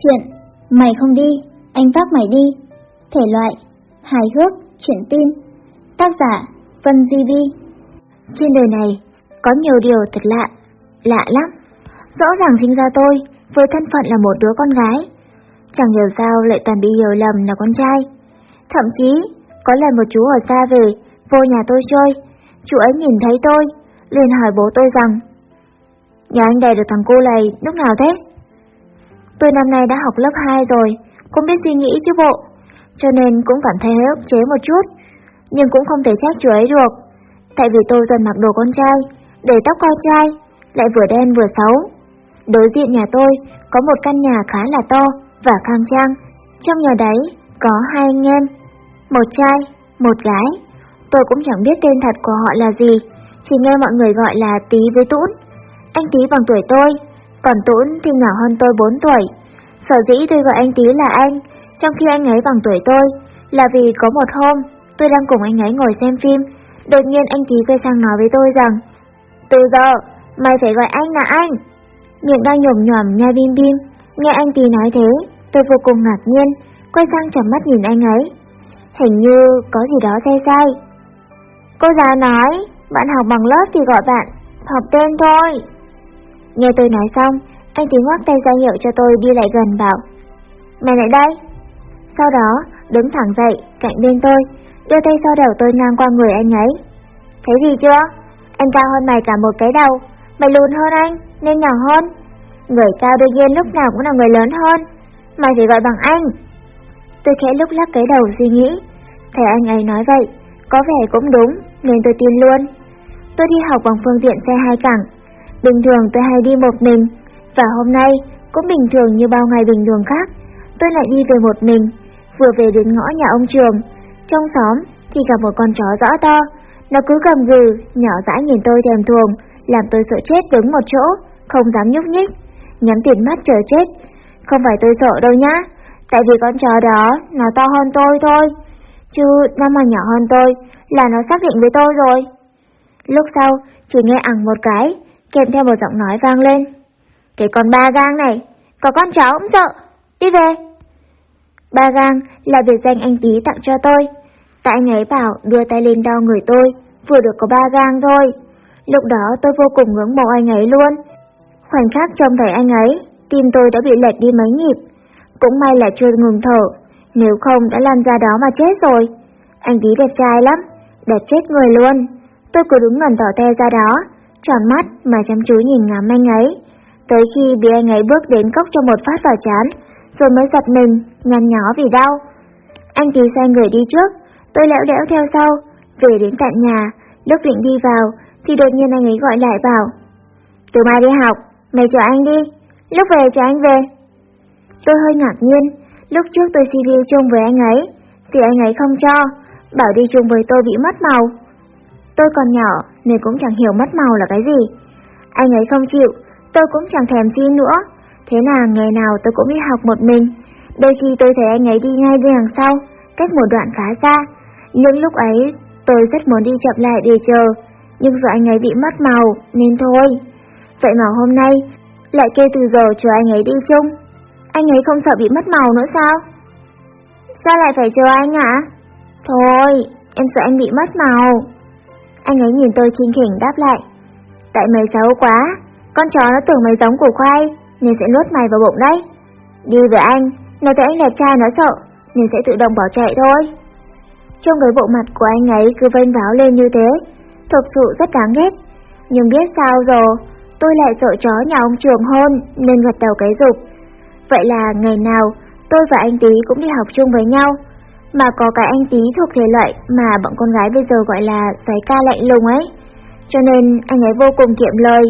Chuyện. Mày không đi, anh vác mày đi. Thể loại Hài hước, chuyện tin. Tác giả Vân Di Vi Trên đời này Có nhiều điều thật lạ Lạ lắm. Rõ ràng sinh ra tôi Với thân phận là một đứa con gái. Chẳng hiểu sao lại toàn bị hiểu lầm là con trai. Thậm chí Có lần một chú ở xa về Vô nhà tôi chơi. Chú ấy nhìn thấy tôi liền hỏi bố tôi rằng Nhà anh đẻ được thằng cô này lúc nào thế? Tôi năm nay đã học lớp 2 rồi, cũng biết suy nghĩ chứ bộ, cho nên cũng cảm thấy hơi ức chế một chút, nhưng cũng không thể trách chú ấy được. Tại vì tôi dần mặc đồ con trai, để tóc con trai, lại vừa đen vừa xấu. Đối diện nhà tôi có một căn nhà khá là to và khang trang, trong nhà đấy có hai anh em, một trai, một gái. Tôi cũng chẳng biết tên thật của họ là gì, chỉ nghe mọi người gọi là Tí với Tũn. Anh Tí bằng tuổi tôi, còn Tũn thì nhỏ hơn tôi 4 tuổi. Sở dĩ tôi gọi anh Tí là anh, trong khi anh ấy bằng tuổi tôi, là vì có một hôm, tôi đang cùng anh ấy ngồi xem phim, đột nhiên anh Tí quay sang nói với tôi rằng, Từ giờ, mày phải gọi anh là anh. Miệng đang nhổm nhòm nhai bim bim, nghe anh Tí nói thế, tôi vô cùng ngạc nhiên, quay sang chầm mắt nhìn anh ấy. Hình như có gì đó sai sai. Cô giáo nói, bạn học bằng lớp thì gọi bạn, học tên thôi. Nghe tôi nói xong, anh tiếng ngoắc tay ra hiệu cho tôi đi lại gần bảo Mày lại đây. Sau đó, đứng thẳng dậy, cạnh bên tôi Đưa tay sau đầu tôi ngang qua người anh ấy. Thấy gì chưa? Anh cao hơn mày cả một cái đầu Mày lùn hơn anh, nên nhỏ hơn. Người cao đương nhiên lúc nào cũng là người lớn hơn Mày phải gọi bằng anh. Tôi khẽ lúc lắc cái đầu suy nghĩ Thấy anh ấy nói vậy Có vẻ cũng đúng, nên tôi tin luôn. Tôi đi học bằng phương tiện xe hai cẳng. Bình thường tôi hay đi một mình, và hôm nay cũng bình thường như bao ngày bình thường khác. Tôi lại đi về một mình, vừa về đến ngõ nhà ông Trường. Trong xóm thì gặp một con chó rõ to, nó cứ cầm gừ, nhỏ dãi nhìn tôi thèm thuồng, làm tôi sợ chết đứng một chỗ, không dám nhúc nhích, nhắm tiền mắt chờ chết. Không phải tôi sợ đâu nhá, tại vì con chó đó nó to hơn tôi thôi, chứ nó mà nhỏ hơn tôi là nó xác định với tôi rồi. Lúc sau, chỉ nghe ẳng một cái, kèm theo một giọng nói vang lên. Cái con ba gang này, có con cháu cũng sợ, đi về. Ba gang là biệt danh anh tí tặng cho tôi, tại anh ấy bảo đưa tay lên đo người tôi, vừa được có ba gang thôi. Lúc đó tôi vô cùng ngưỡng mộ anh ấy luôn. Khoảnh khắc trông thấy anh ấy, tim tôi đã bị lệch đi mấy nhịp. Cũng may là chưa ngừng thở, nếu không đã lan ra đó mà chết rồi. Anh tí đẹp trai lắm, đẹp chết người luôn. Tôi cứ đứng ngẩn tỏ te ra đó, tròn mắt mà chăm chú nhìn ngắm anh ấy. Tới khi bị anh ấy bước đến cốc cho một phát vào chán, rồi mới giật mình, nhăn nhó vì đau. Anh thì sai người đi trước, tôi lẽo đẽo theo sau, về đến tận nhà, lúc định đi vào, thì đột nhiên anh ấy gọi lại bảo. Từ mai đi học, mày chờ anh đi, lúc về chờ anh về. Tôi hơi ngạc nhiên, lúc trước tôi xin đi chung với anh ấy, thì anh ấy không cho, bảo đi chung với tôi bị mất màu. Tôi còn nhỏ nên cũng chẳng hiểu mất màu là cái gì. Anh ấy không chịu, tôi cũng chẳng thèm xin nữa. Thế là ngày nào tôi cũng đi học một mình. Đôi khi tôi thấy anh ấy đi ngay bên đằng sau, cách một đoạn khá xa. Nhưng lúc ấy tôi rất muốn đi chậm lại để chờ, nhưng giờ anh ấy bị mất màu nên thôi. Vậy mà hôm nay lại kêu từ giờ chờ anh ấy đi chung. Anh ấy không sợ bị mất màu nữa sao? Sao lại phải chờ anh ạ? Thôi, em sợ anh bị mất màu. Anh ấy nhìn tôi khinh khỉnh đáp lại. Tại mày xấu quá, con chó nó tưởng mày giống củ khoai, nên sẽ nuốt mày vào bụng đấy. Đi với anh, nó thấy anh đẹp trai nó sợ, nên sẽ tự động bỏ chạy thôi. Trong cái bộ mặt của anh ấy cứ vênh váo lên như thế, thực sự rất đáng ghét. Nhưng biết sao rồi, tôi lại sợ chó nhà ông trường hôn nên gật đầu cái dục. Vậy là ngày nào tôi và anh Tí cũng đi học chung với nhau. Mà có cái anh tí thuộc thể loại mà bọn con gái bây giờ gọi là xoáy ca lạnh lùng ấy. Cho nên anh ấy vô cùng kiệm lời.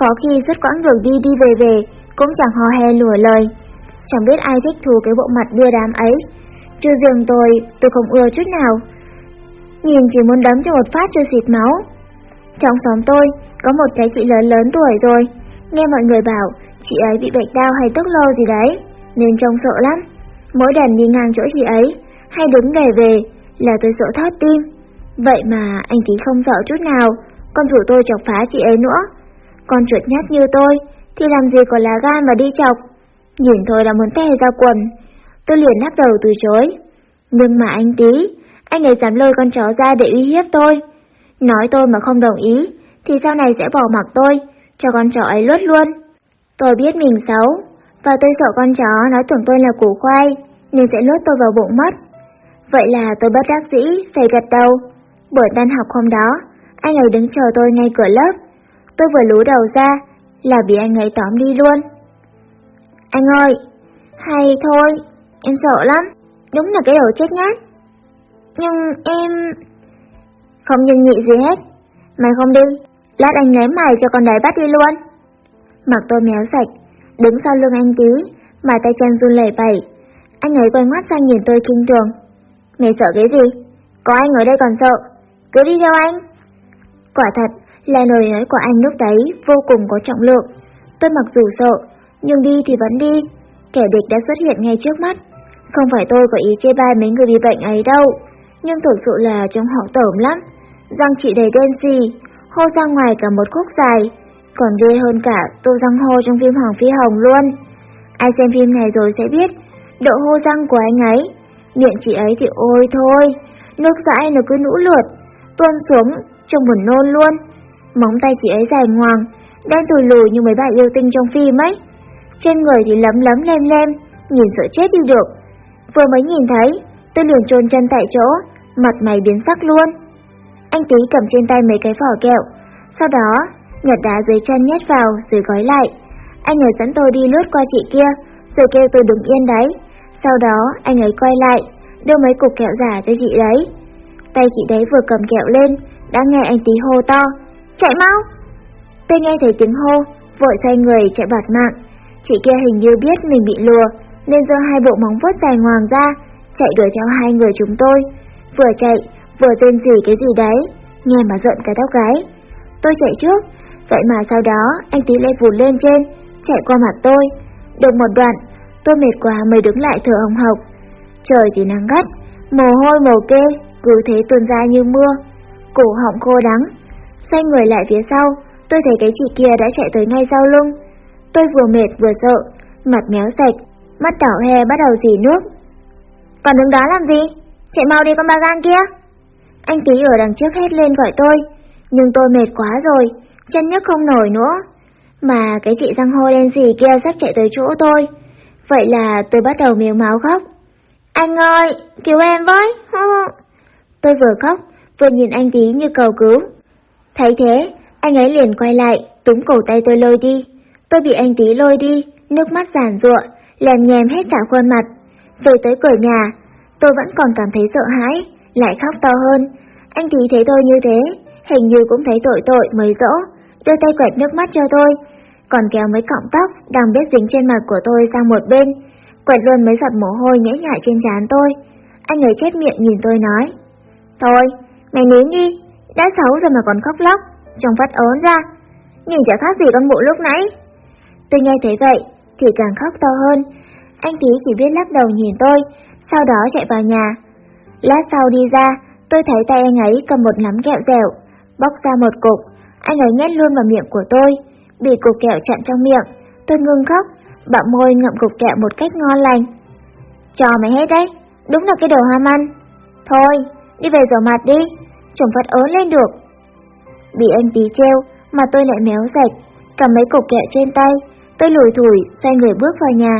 Có khi suốt quãng đường đi đi về về cũng chẳng hò hè lùa lời. Chẳng biết ai thích thú cái bộ mặt đưa đám ấy. Trừ giường tôi, tôi không ưa chút nào. Nhìn chỉ muốn đấm cho một phát cho xịt máu. Trong xóm tôi, có một cái chị lớn lớn tuổi rồi. Nghe mọi người bảo, chị ấy bị bệnh đau hay tức lô gì đấy, nên trông sợ lắm. Mỗi lần đi ngang chỗ chị ấy, hay đứng để về là tôi sợ thót tim. Vậy mà anh tí không sợ chút nào, còn rủ tôi chọc phá chị ấy nữa. Con chuột nhát như tôi, thì làm gì có lá gan mà đi chọc. Nhìn thôi là muốn tè ra quần. Tôi liền lắc đầu từ chối. Nhưng mà anh tí, anh ấy dám lôi con chó ra để uy hiếp tôi. Nói tôi mà không đồng ý, thì sau này sẽ bỏ mặc tôi, cho con chó ấy lướt luôn. Tôi biết mình xấu, và tôi sợ con chó nói tưởng tôi là củ khoai, nên sẽ lướt tôi vào bụng mất. Vậy là tôi bất đắc dĩ, phải gật đầu. Buổi tan học hôm đó, anh ấy đứng chờ tôi ngay cửa lớp. Tôi vừa lú đầu ra, là bị anh ấy tóm đi luôn. Anh ơi, hay thôi, em sợ lắm, đúng là cái đầu chết nhát. Nhưng em... Không nhân nhị gì hết, mày không đi, lát anh ném mày cho con đấy bắt đi luôn. Mặc tôi méo sạch, đứng sau lưng anh tí, mà tay chân run lẩy bẩy. Anh ấy quay mắt sang nhìn tôi kinh thường. Mày sợ cái gì? Có anh ở đây còn sợ, cứ đi theo anh. Quả thật là lời nói của anh lúc đấy vô cùng có trọng lượng. Tôi mặc dù sợ, nhưng đi thì vẫn đi. Kẻ địch đã xuất hiện ngay trước mắt. Không phải tôi có ý chê bai mấy người bị bệnh ấy đâu, nhưng thực sự là trông họ tởm lắm. Răng chị đầy đen gì, hô ra ngoài cả một khúc dài, còn ghê hơn cả tô răng hô trong phim Hoàng Phi Hồng luôn. Ai xem phim này rồi sẽ biết, độ hô răng của anh ấy, miệng chị ấy thì ôi thôi, nước dãi nó cứ nũ lượt, tuôn xuống, trông buồn nôn luôn. Móng tay chị ấy dài ngoằng, đen tùi lùi như mấy bà yêu tinh trong phim ấy. Trên người thì lấm lấm lem lem, nhìn sợ chết đi được. Vừa mới nhìn thấy, tôi liền trôn chân tại chỗ, mặt mày biến sắc luôn. Anh tí cầm trên tay mấy cái vỏ kẹo, sau đó nhặt đá dưới chân nhét vào rồi gói lại. Anh ấy dẫn tôi đi lướt qua chị kia, rồi kêu tôi đứng yên đấy. Sau đó anh ấy quay lại, đưa mấy cục kẹo giả cho chị đấy. Tay chị đấy vừa cầm kẹo lên, đã nghe anh tí hô to, chạy mau! Tôi nghe thấy tiếng hô, vội xoay người chạy bạt mạng. Chị kia hình như biết mình bị lừa, nên giơ hai bộ móng vuốt dài ngoằng ra, chạy đuổi theo hai người chúng tôi. Vừa chạy, vừa rên rỉ cái gì đấy, nghe mà giận cái tóc gái. Tôi chạy trước, vậy mà sau đó anh tí lại vụt lên trên, chạy qua mặt tôi. Được một đoạn, tôi mệt quá mới đứng lại thở hồng hộc. Trời thì nắng gắt, mồ hôi mồ kê, cứ thế tuôn ra như mưa. Cổ họng khô đắng. Xoay người lại phía sau, tôi thấy cái chị kia đã chạy tới ngay sau lưng. Tôi vừa mệt vừa sợ, mặt méo sạch, mắt đỏ he bắt đầu dì nước. Còn đứng đó làm gì? Chạy mau đi con ba gan kia. Anh tí ở đằng trước hét lên gọi tôi, nhưng tôi mệt quá rồi, chân nhấc không nổi nữa. Mà cái chị răng hô đen gì kia sắp chạy tới chỗ tôi. Vậy là tôi bắt đầu miếng máu khóc. Anh ơi, cứu em với. tôi vừa khóc, vừa nhìn anh tí như cầu cứu. Thấy thế, anh ấy liền quay lại, túm cổ tay tôi lôi đi. Tôi bị anh tí lôi đi, nước mắt giàn ruộng, lèm nhèm hết cả khuôn mặt. Về tới cửa nhà, tôi vẫn còn cảm thấy sợ hãi, lại khóc to hơn. Anh tí thấy tôi như thế, hình như cũng thấy tội tội mới dỗ, đưa tay quẹt nước mắt cho tôi, còn kéo mấy cọng tóc đang biết dính trên mặt của tôi sang một bên, quẹt luôn mấy giọt mồ hôi nhễ nhại trên trán tôi. Anh ấy chết miệng nhìn tôi nói, Thôi, mày nín đi, đã xấu rồi mà còn khóc lóc, trông phát ớn ra, nhìn chả khác gì con mụ lúc nãy. Tôi nghe thấy vậy, thì càng khóc to hơn. Anh tí chỉ biết lắc đầu nhìn tôi, sau đó chạy vào nhà. Lát sau đi ra, tôi thấy tay anh ấy cầm một nắm kẹo dẻo, bóc ra một cục, anh ấy nhét luôn vào miệng của tôi, bị cục kẹo chặn trong miệng. Tôi ngưng khóc, bạo môi ngậm cục kẹo một cách ngon lành. Cho mày hết đấy, đúng là cái đồ ham ăn. Thôi, đi về rửa mặt đi, chồng phát ớn lên được. Bị anh tí treo, mà tôi lại méo sạch, cầm mấy cục kẹo trên tay, tôi lùi thủi, xoay người bước vào nhà.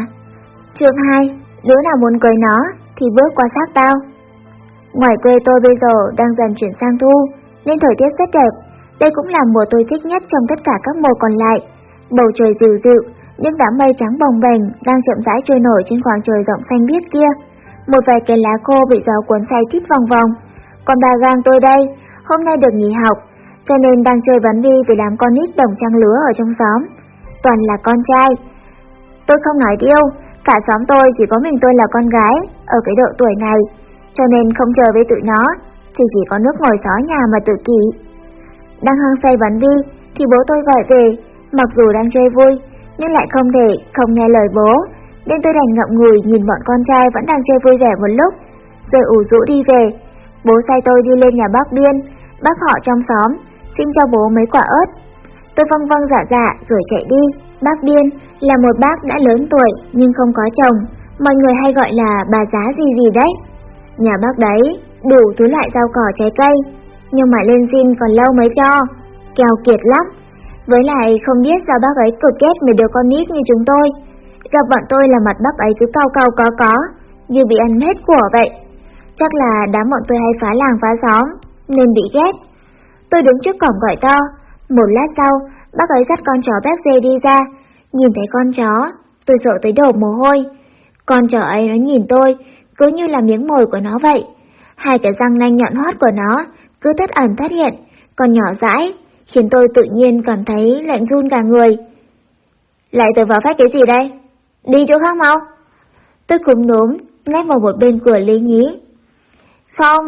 Chương 2, đứa nào muốn cưới nó, thì bước qua xác tao. Ngoài quê tôi bây giờ đang dần chuyển sang thu, nên thời tiết rất đẹp. Đây cũng là mùa tôi thích nhất trong tất cả các mùa còn lại. Bầu trời dịu dịu, những đám mây trắng bồng bềnh đang chậm rãi trôi nổi trên khoảng trời rộng xanh biếc kia. Một vài cây lá khô bị gió cuốn say thít vòng vòng. Còn bà gang tôi đây, hôm nay được nghỉ học, cho nên đang chơi bắn bi với đám con nít đồng trang lứa ở trong xóm. Toàn là con trai. Tôi không nói điêu, cả xóm tôi chỉ có mình tôi là con gái, ở cái độ tuổi này, cho nên không chơi với tụi nó, thì chỉ có nước ngồi xó nhà mà tự kỷ. Đang hăng say bắn bi, thì bố tôi gọi về, mặc dù đang chơi vui, nhưng lại không thể không nghe lời bố, nên tôi đành ngậm ngùi nhìn bọn con trai vẫn đang chơi vui vẻ một lúc, rồi ủ rũ đi về. Bố sai tôi đi lên nhà bác Biên, bác họ trong xóm, xin cho bố mấy quả ớt. Tôi vâng vâng dạ dạ rồi chạy đi. Bác Biên là một bác đã lớn tuổi nhưng không có chồng, mọi người hay gọi là bà giá gì gì đấy. Nhà bác đấy đủ thứ loại rau cỏ trái cây, nhưng mà lên xin còn lâu mới cho, kèo kiệt lắm. Với lại không biết sao bác ấy cực ghét mấy đứa con nít như chúng tôi. Gặp bọn tôi là mặt bác ấy cứ cau cau có có, như bị ăn hết của vậy. Chắc là đám bọn tôi hay phá làng phá xóm, nên bị ghét. Tôi đứng trước cổng gọi to, một lát sau, bác ấy dắt con chó béc dê đi ra, nhìn thấy con chó, tôi sợ tới đổ mồ hôi. Con chó ấy nó nhìn tôi, cứ như là miếng mồi của nó vậy. Hai cái răng nanh nhọn hoắt của nó cứ tất ẩn tất hiện, còn nhỏ dãi, khiến tôi tự nhiên cảm thấy lạnh run cả người. Lại tôi vào phách cái gì đây? Đi chỗ khác mau. Tôi cúm núm, nép vào một bên cửa lý nhí. Không,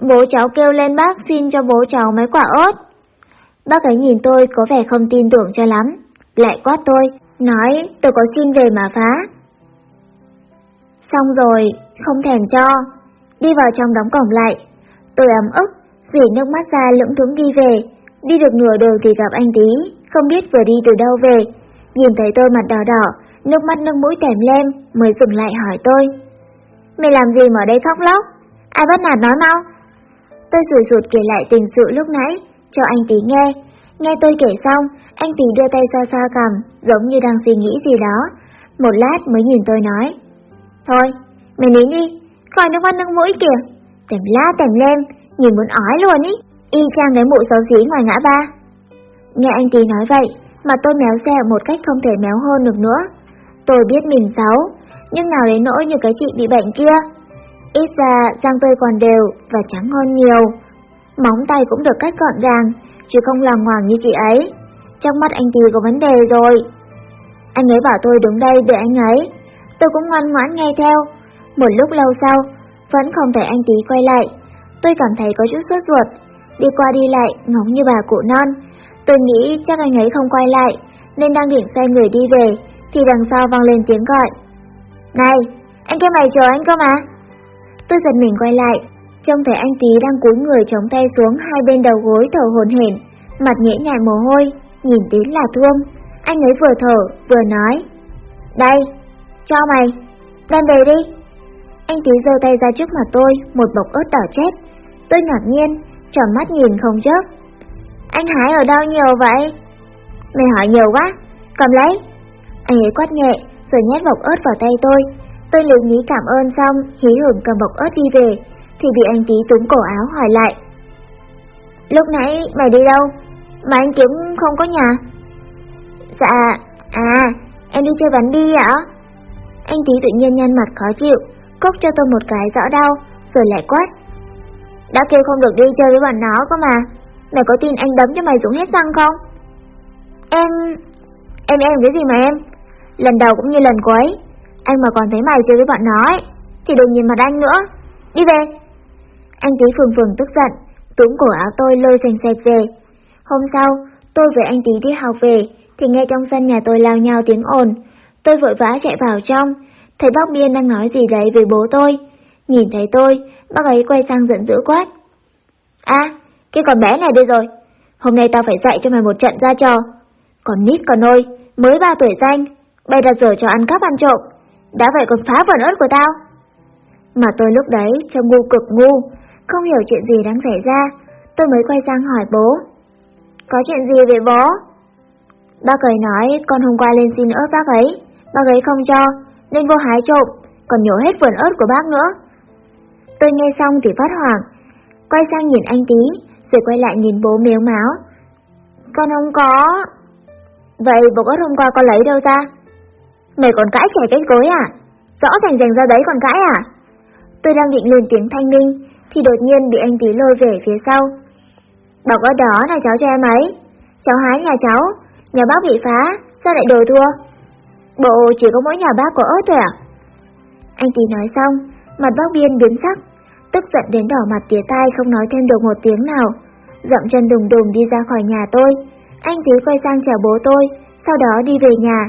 bố cháu kêu lên bác xin cho bố cháu mấy quả ớt. Bác ấy nhìn tôi có vẻ không tin tưởng cho lắm, lại quát tôi, nói tôi có xin về mà phá. Xong rồi, không thèm cho, đi vào trong đóng cổng lại. Tôi ấm ức, rỉ nước mắt ra lững thúng đi về, đi được nửa đường thì gặp anh tí, không biết vừa đi từ đâu về. Nhìn thấy tôi mặt đỏ đỏ, nước mắt nước mũi tèm lem, mới dừng lại hỏi tôi. Mày làm gì mà ở đây khóc lóc? Ai bắt nạt nói mau? Tôi rủi rụt kể lại tình sự lúc nãy, cho anh tí nghe. Nghe tôi kể xong, anh tí đưa tay xoa xoa cằm, giống như đang suy nghĩ gì đó. Một lát mới nhìn tôi nói. Thôi, mày nín đi, khỏi nước mắt nước mũi kìa. Tèm la tèm lem, nhìn muốn ói luôn ý. Y chang cái mụ xấu xí ngoài ngã ba. Nghe anh tí nói vậy, mà tôi méo xe một cách không thể méo hơn được nữa. Tôi biết mình xấu, nhưng nào đến nỗi như cái chị bị bệnh kia. Ít ra răng tươi còn đều và trắng hơn nhiều. Móng tay cũng được cắt gọn gàng, chứ không loằng ngoằng như chị ấy. Trong mắt anh Tì có vấn đề rồi. Anh ấy bảo tôi đứng đây đợi anh ấy. Tôi cũng ngoan ngoãn nghe theo. Một lúc lâu sau, vẫn không thấy anh tí quay lại. Tôi cảm thấy có chút sốt ruột. Đi qua đi lại, ngóng như bà cụ non. Tôi nghĩ chắc anh ấy không quay lại, nên đang định xoay người đi về, thì đằng sau vang lên tiếng gọi. Này, anh kia mày chờ anh cơ mà. Tôi giật mình quay lại, trông thấy anh Tý đang cúi người chống tay xuống hai bên đầu gối thở hồn hển, mặt nhễ nhại mồ hôi, nhìn đến là thương. Anh ấy vừa thở, vừa nói. Đây, cho mày, đem về đi. Anh Tý giơ tay ra trước mặt tôi, một bọc ớt đỏ chết. Tôi ngạc nhiên, tròn mắt nhìn không chớp. Anh hái ở đâu nhiều vậy? Mày hỏi nhiều quá, cầm lấy. Anh ấy quát nhẹ, rồi nhét bọc ớt vào tay tôi. Tôi liều nhí cảm ơn xong, hí hưởng cầm bọc ớt đi về, thì bị anh tí túm cổ áo hỏi lại. Lúc nãy mày đi đâu? Mà anh Kiếm không có nhà. Dạ, à, em đi chơi bắn bi ạ? Anh tí tự nhiên nhăn mặt khó chịu, cốc cho tôi một cái rõ đau, rồi lại quát. Đã kêu không được đi chơi với bọn nó cơ mà, mày có tin anh đấm cho mày dũng hết răng không? Em... em em cái gì mà em? Lần đầu cũng như lần cuối, anh mà còn thấy mày chơi với bọn nó ấy, thì đừng nhìn mặt anh nữa. Đi về. Anh tí phường phường tức giận, túm cổ áo tôi lôi sành sạch về. Hôm sau, tôi với anh tí đi học về, thì nghe trong sân nhà tôi lao nhau tiếng ồn. Tôi vội vã chạy vào trong, thấy bác Biên đang nói gì đấy với bố tôi. Nhìn thấy tôi, bác ấy quay sang giận dữ quát. À, cái con bé này đây rồi. Hôm nay tao phải dạy cho mày một trận ra trò. Còn nít còn ôi, mới ba tuổi danh, bay đặt giờ cho ăn cắp ăn trộm. Đã vậy còn phá vườn ớt của tao. Mà tôi lúc đấy trông ngu cực ngu, không hiểu chuyện gì đang xảy ra. Tôi mới quay sang hỏi bố. Có chuyện gì về bố? Bác ấy nói con hôm qua lên xin ớt bác ấy, bác ấy không cho, nên vô hái trộm, còn nhổ hết vườn ớt của bác nữa. Tôi nghe xong thì phát hoảng, quay sang nhìn anh tí, rồi quay lại nhìn bố mếu máu. Con không có. Vậy bố ớt hôm qua con lấy đâu ra? Mày còn cãi trẻ cái cối à? Rõ ràng rành ra đấy còn cãi à? Tôi đang định lên tiếng thanh minh, thì đột nhiên bị anh tí lôi về phía sau. Bọc ở đó là cháu cho em ấy. Cháu hái nhà cháu, nhà bác bị phá, sao lại đồ thua? Bộ chỉ có mỗi nhà bác có ớt thôi à? Anh tí nói xong, mặt bác biên biến sắc, tức giận đến đỏ mặt tía tai không nói thêm được một tiếng nào. Dậm chân đùng đùng đi ra khỏi nhà tôi, anh tí quay sang chào bố tôi, sau đó đi về nhà.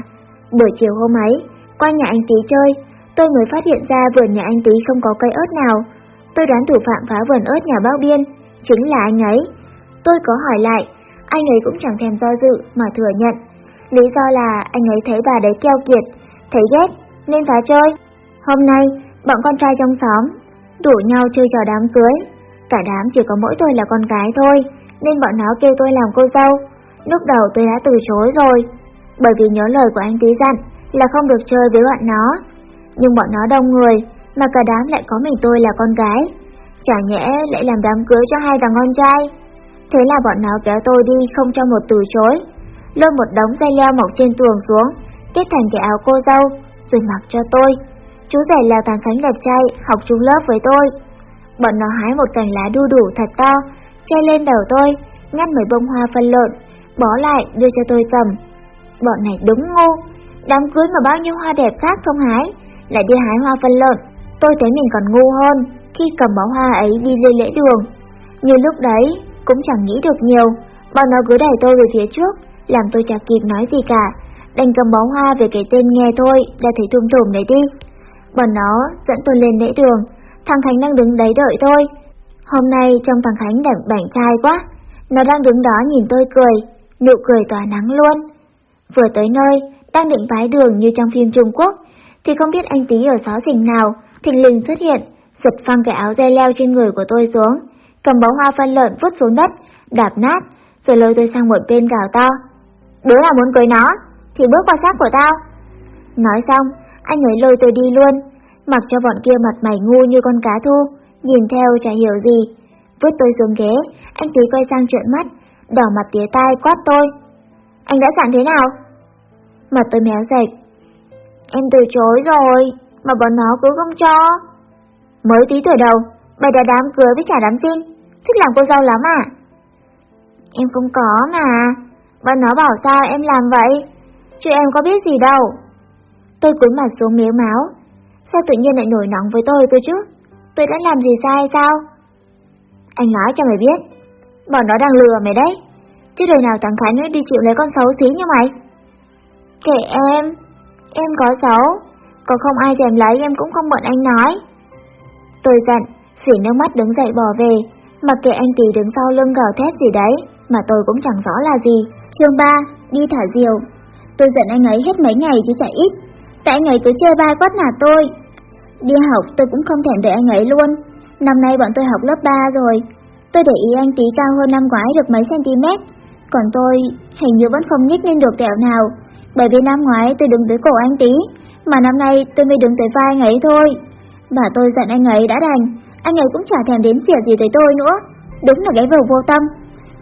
Buổi chiều hôm ấy, qua nhà anh tí chơi, tôi mới phát hiện ra vườn nhà anh tí không có cây ớt nào. Tôi đoán thủ phạm phá vườn ớt nhà bác biên, chính là anh ấy. Tôi có hỏi lại, Anh ấy cũng chẳng thèm do dự mà thừa nhận. Lý do là anh ấy thấy bà đấy keo kiệt, thấy ghét nên phá chơi. Hôm nay, bọn con trai trong xóm đủ nhau chơi trò đám cưới. Cả đám chỉ có mỗi tôi là con gái thôi, nên bọn nó kêu tôi làm cô dâu. Lúc đầu tôi đã từ chối rồi, bởi vì nhớ lời của anh tí dặn là không được chơi với bọn nó. Nhưng bọn nó đông người, mà cả đám lại có mình tôi là con gái. Chả nhẽ lại làm đám cưới cho hai thằng con trai. Thế là bọn nó kéo tôi đi không cho một từ chối. Lôi một đống dây leo mọc trên tường xuống, kết thành cái áo cô dâu, rồi mặc cho tôi. Chú rể là thằng Khánh đẹp trai, học chung lớp với tôi. Bọn nó hái một cành lá đu đủ thật to, che lên đầu tôi, ngắt mấy bông hoa phân lộn, bó lại đưa cho tôi cầm. Bọn này đúng ngu, đám cưới mà bao nhiêu hoa đẹp khác không hái, lại đi hái hoa phân lộn. Tôi thấy mình còn ngu hơn khi cầm bó hoa ấy đi lên lễ đường. Như lúc đấy, cũng chẳng nghĩ được nhiều, bọn nó cứ đẩy tôi về phía trước, làm tôi chả kịp nói gì cả. Đành cầm bó hoa về cái tên nghe thôi, đã thấy thùm thùng đấy đi. Bọn nó dẫn tôi lên lễ đường, thằng Khánh đang đứng đấy đợi tôi. Hôm nay trong thằng Khánh đẳng bảnh trai quá, nó đang đứng đó nhìn tôi cười, nụ cười tỏa nắng luôn. Vừa tới nơi, đang định vái đường như trong phim Trung Quốc, thì không biết anh tí ở xó xỉnh nào, thình lình xuất hiện, giật phăng cái áo dây leo trên người của tôi xuống, cầm bó hoa phân lợn vứt xuống đất, đạp nát, rồi lôi tôi sang một bên gào to. Đứa nào muốn cưới nó, thì bước qua xác của tao. Nói xong, anh ấy lôi tôi đi luôn, mặc cho bọn kia mặt mày ngu như con cá thu, nhìn theo chả hiểu gì. Vứt tôi xuống ghế, anh tí quay sang trợn mắt, đỏ mặt tía tai quát tôi. Anh đã dặn thế nào? Mặt tôi méo sạch. Em từ chối rồi, mà bọn nó cứ không cho. Mới tí tuổi đầu, bày đã đám cưới với trả đám xin, thích làm cô dâu lắm à? Em không có mà, bọn nó bảo sao em làm vậy, chứ em có biết gì đâu. Tôi cúi mặt xuống miếu máu, sao tự nhiên lại nổi nóng với tôi cơ chứ? Tôi đã làm gì sai sao? Anh nói cho mày biết, bọn nó đang lừa mày đấy, chứ đời nào thằng Khánh đi chịu lấy con xấu xí như mày. Kệ em, em có xấu, còn không ai thèm lấy em cũng không bận anh nói. Tôi giận, xỉ nước mắt đứng dậy bỏ về, mặc kệ anh tỷ đứng sau lưng gào thét gì đấy, mà tôi cũng chẳng rõ là gì. Chương 3, đi thả diều. Tôi giận anh ấy hết mấy ngày chứ chả ít, tại anh ấy cứ chơi ba quát nạt tôi. Đi học tôi cũng không thèm để anh ấy luôn, năm nay bọn tôi học lớp 3 rồi. Tôi để ý anh tí cao hơn năm ngoái được mấy cm, còn tôi hình như vẫn không nhích lên được tẹo nào, bởi vì năm ngoái tôi đứng tới cổ anh tí, mà năm nay tôi mới đứng tới vai anh ấy thôi. bà tôi giận anh ấy đã đành, anh ấy cũng chả thèm đến xỉa gì tới tôi nữa. Đúng là cái vầu vô tâm.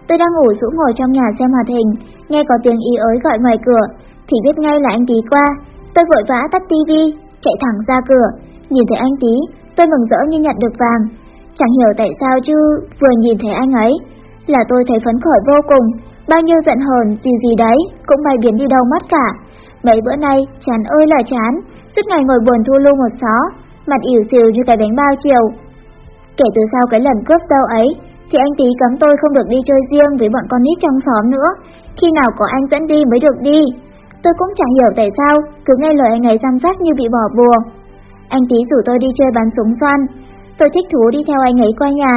Tôi đang ngủ rũ ngồi trong nhà xem hoạt hình, nghe có tiếng ý ới gọi ngoài cửa, thì biết ngay là anh tí qua. Tôi vội vã tắt tivi, chạy thẳng ra cửa, nhìn thấy anh tí, tôi mừng rỡ như nhận được vàng. Chẳng hiểu tại sao chứ, vừa nhìn thấy anh ấy, là tôi thấy phấn khởi vô cùng, bao nhiêu giận hờn gì gì đấy cũng bay biến đi đâu mất cả. Mấy bữa nay, chán ơi là chán, suốt ngày ngồi buồn thu lu một xó, mặt ỉu xìu như cái bánh bao chiều. Kể từ sau cái lần cướp dâu ấy, thì anh tí cấm tôi không được đi chơi riêng với bọn con nít trong xóm nữa, khi nào có anh dẫn đi mới được đi. Tôi cũng chẳng hiểu tại sao, cứ nghe lời anh ấy giam giác như bị bỏ bùa. Anh tí rủ tôi đi chơi bắn súng xoan, tôi thích thú đi theo anh ấy qua nhà.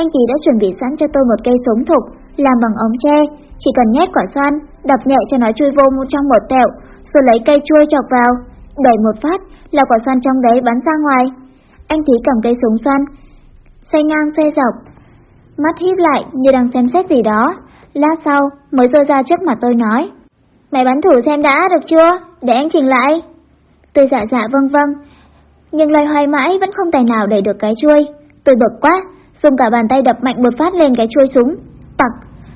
Anh tí đã chuẩn bị sẵn cho tôi một cây súng thục, làm bằng ống tre, chỉ cần nhét quả xoan, đập nhẹ cho nó chui vô trong một tẹo, rồi lấy cây chuôi chọc vào, đẩy một phát là quả xoan trong đấy bắn ra ngoài. Anh Thí cầm cây súng xoan, xoay ngang xoay dọc, mắt híp lại như đang xem xét gì đó. Lát sau mới rơi ra trước mặt tôi nói, mày bắn thử xem đã được chưa, để anh chỉnh lại. Tôi dạ dạ vâng vâng, nhưng loay hoay mãi vẫn không tài nào đẩy được cái chuôi. Tôi bực quá, dùng cả bàn tay đập mạnh một phát lên cái chuôi súng. Tặc,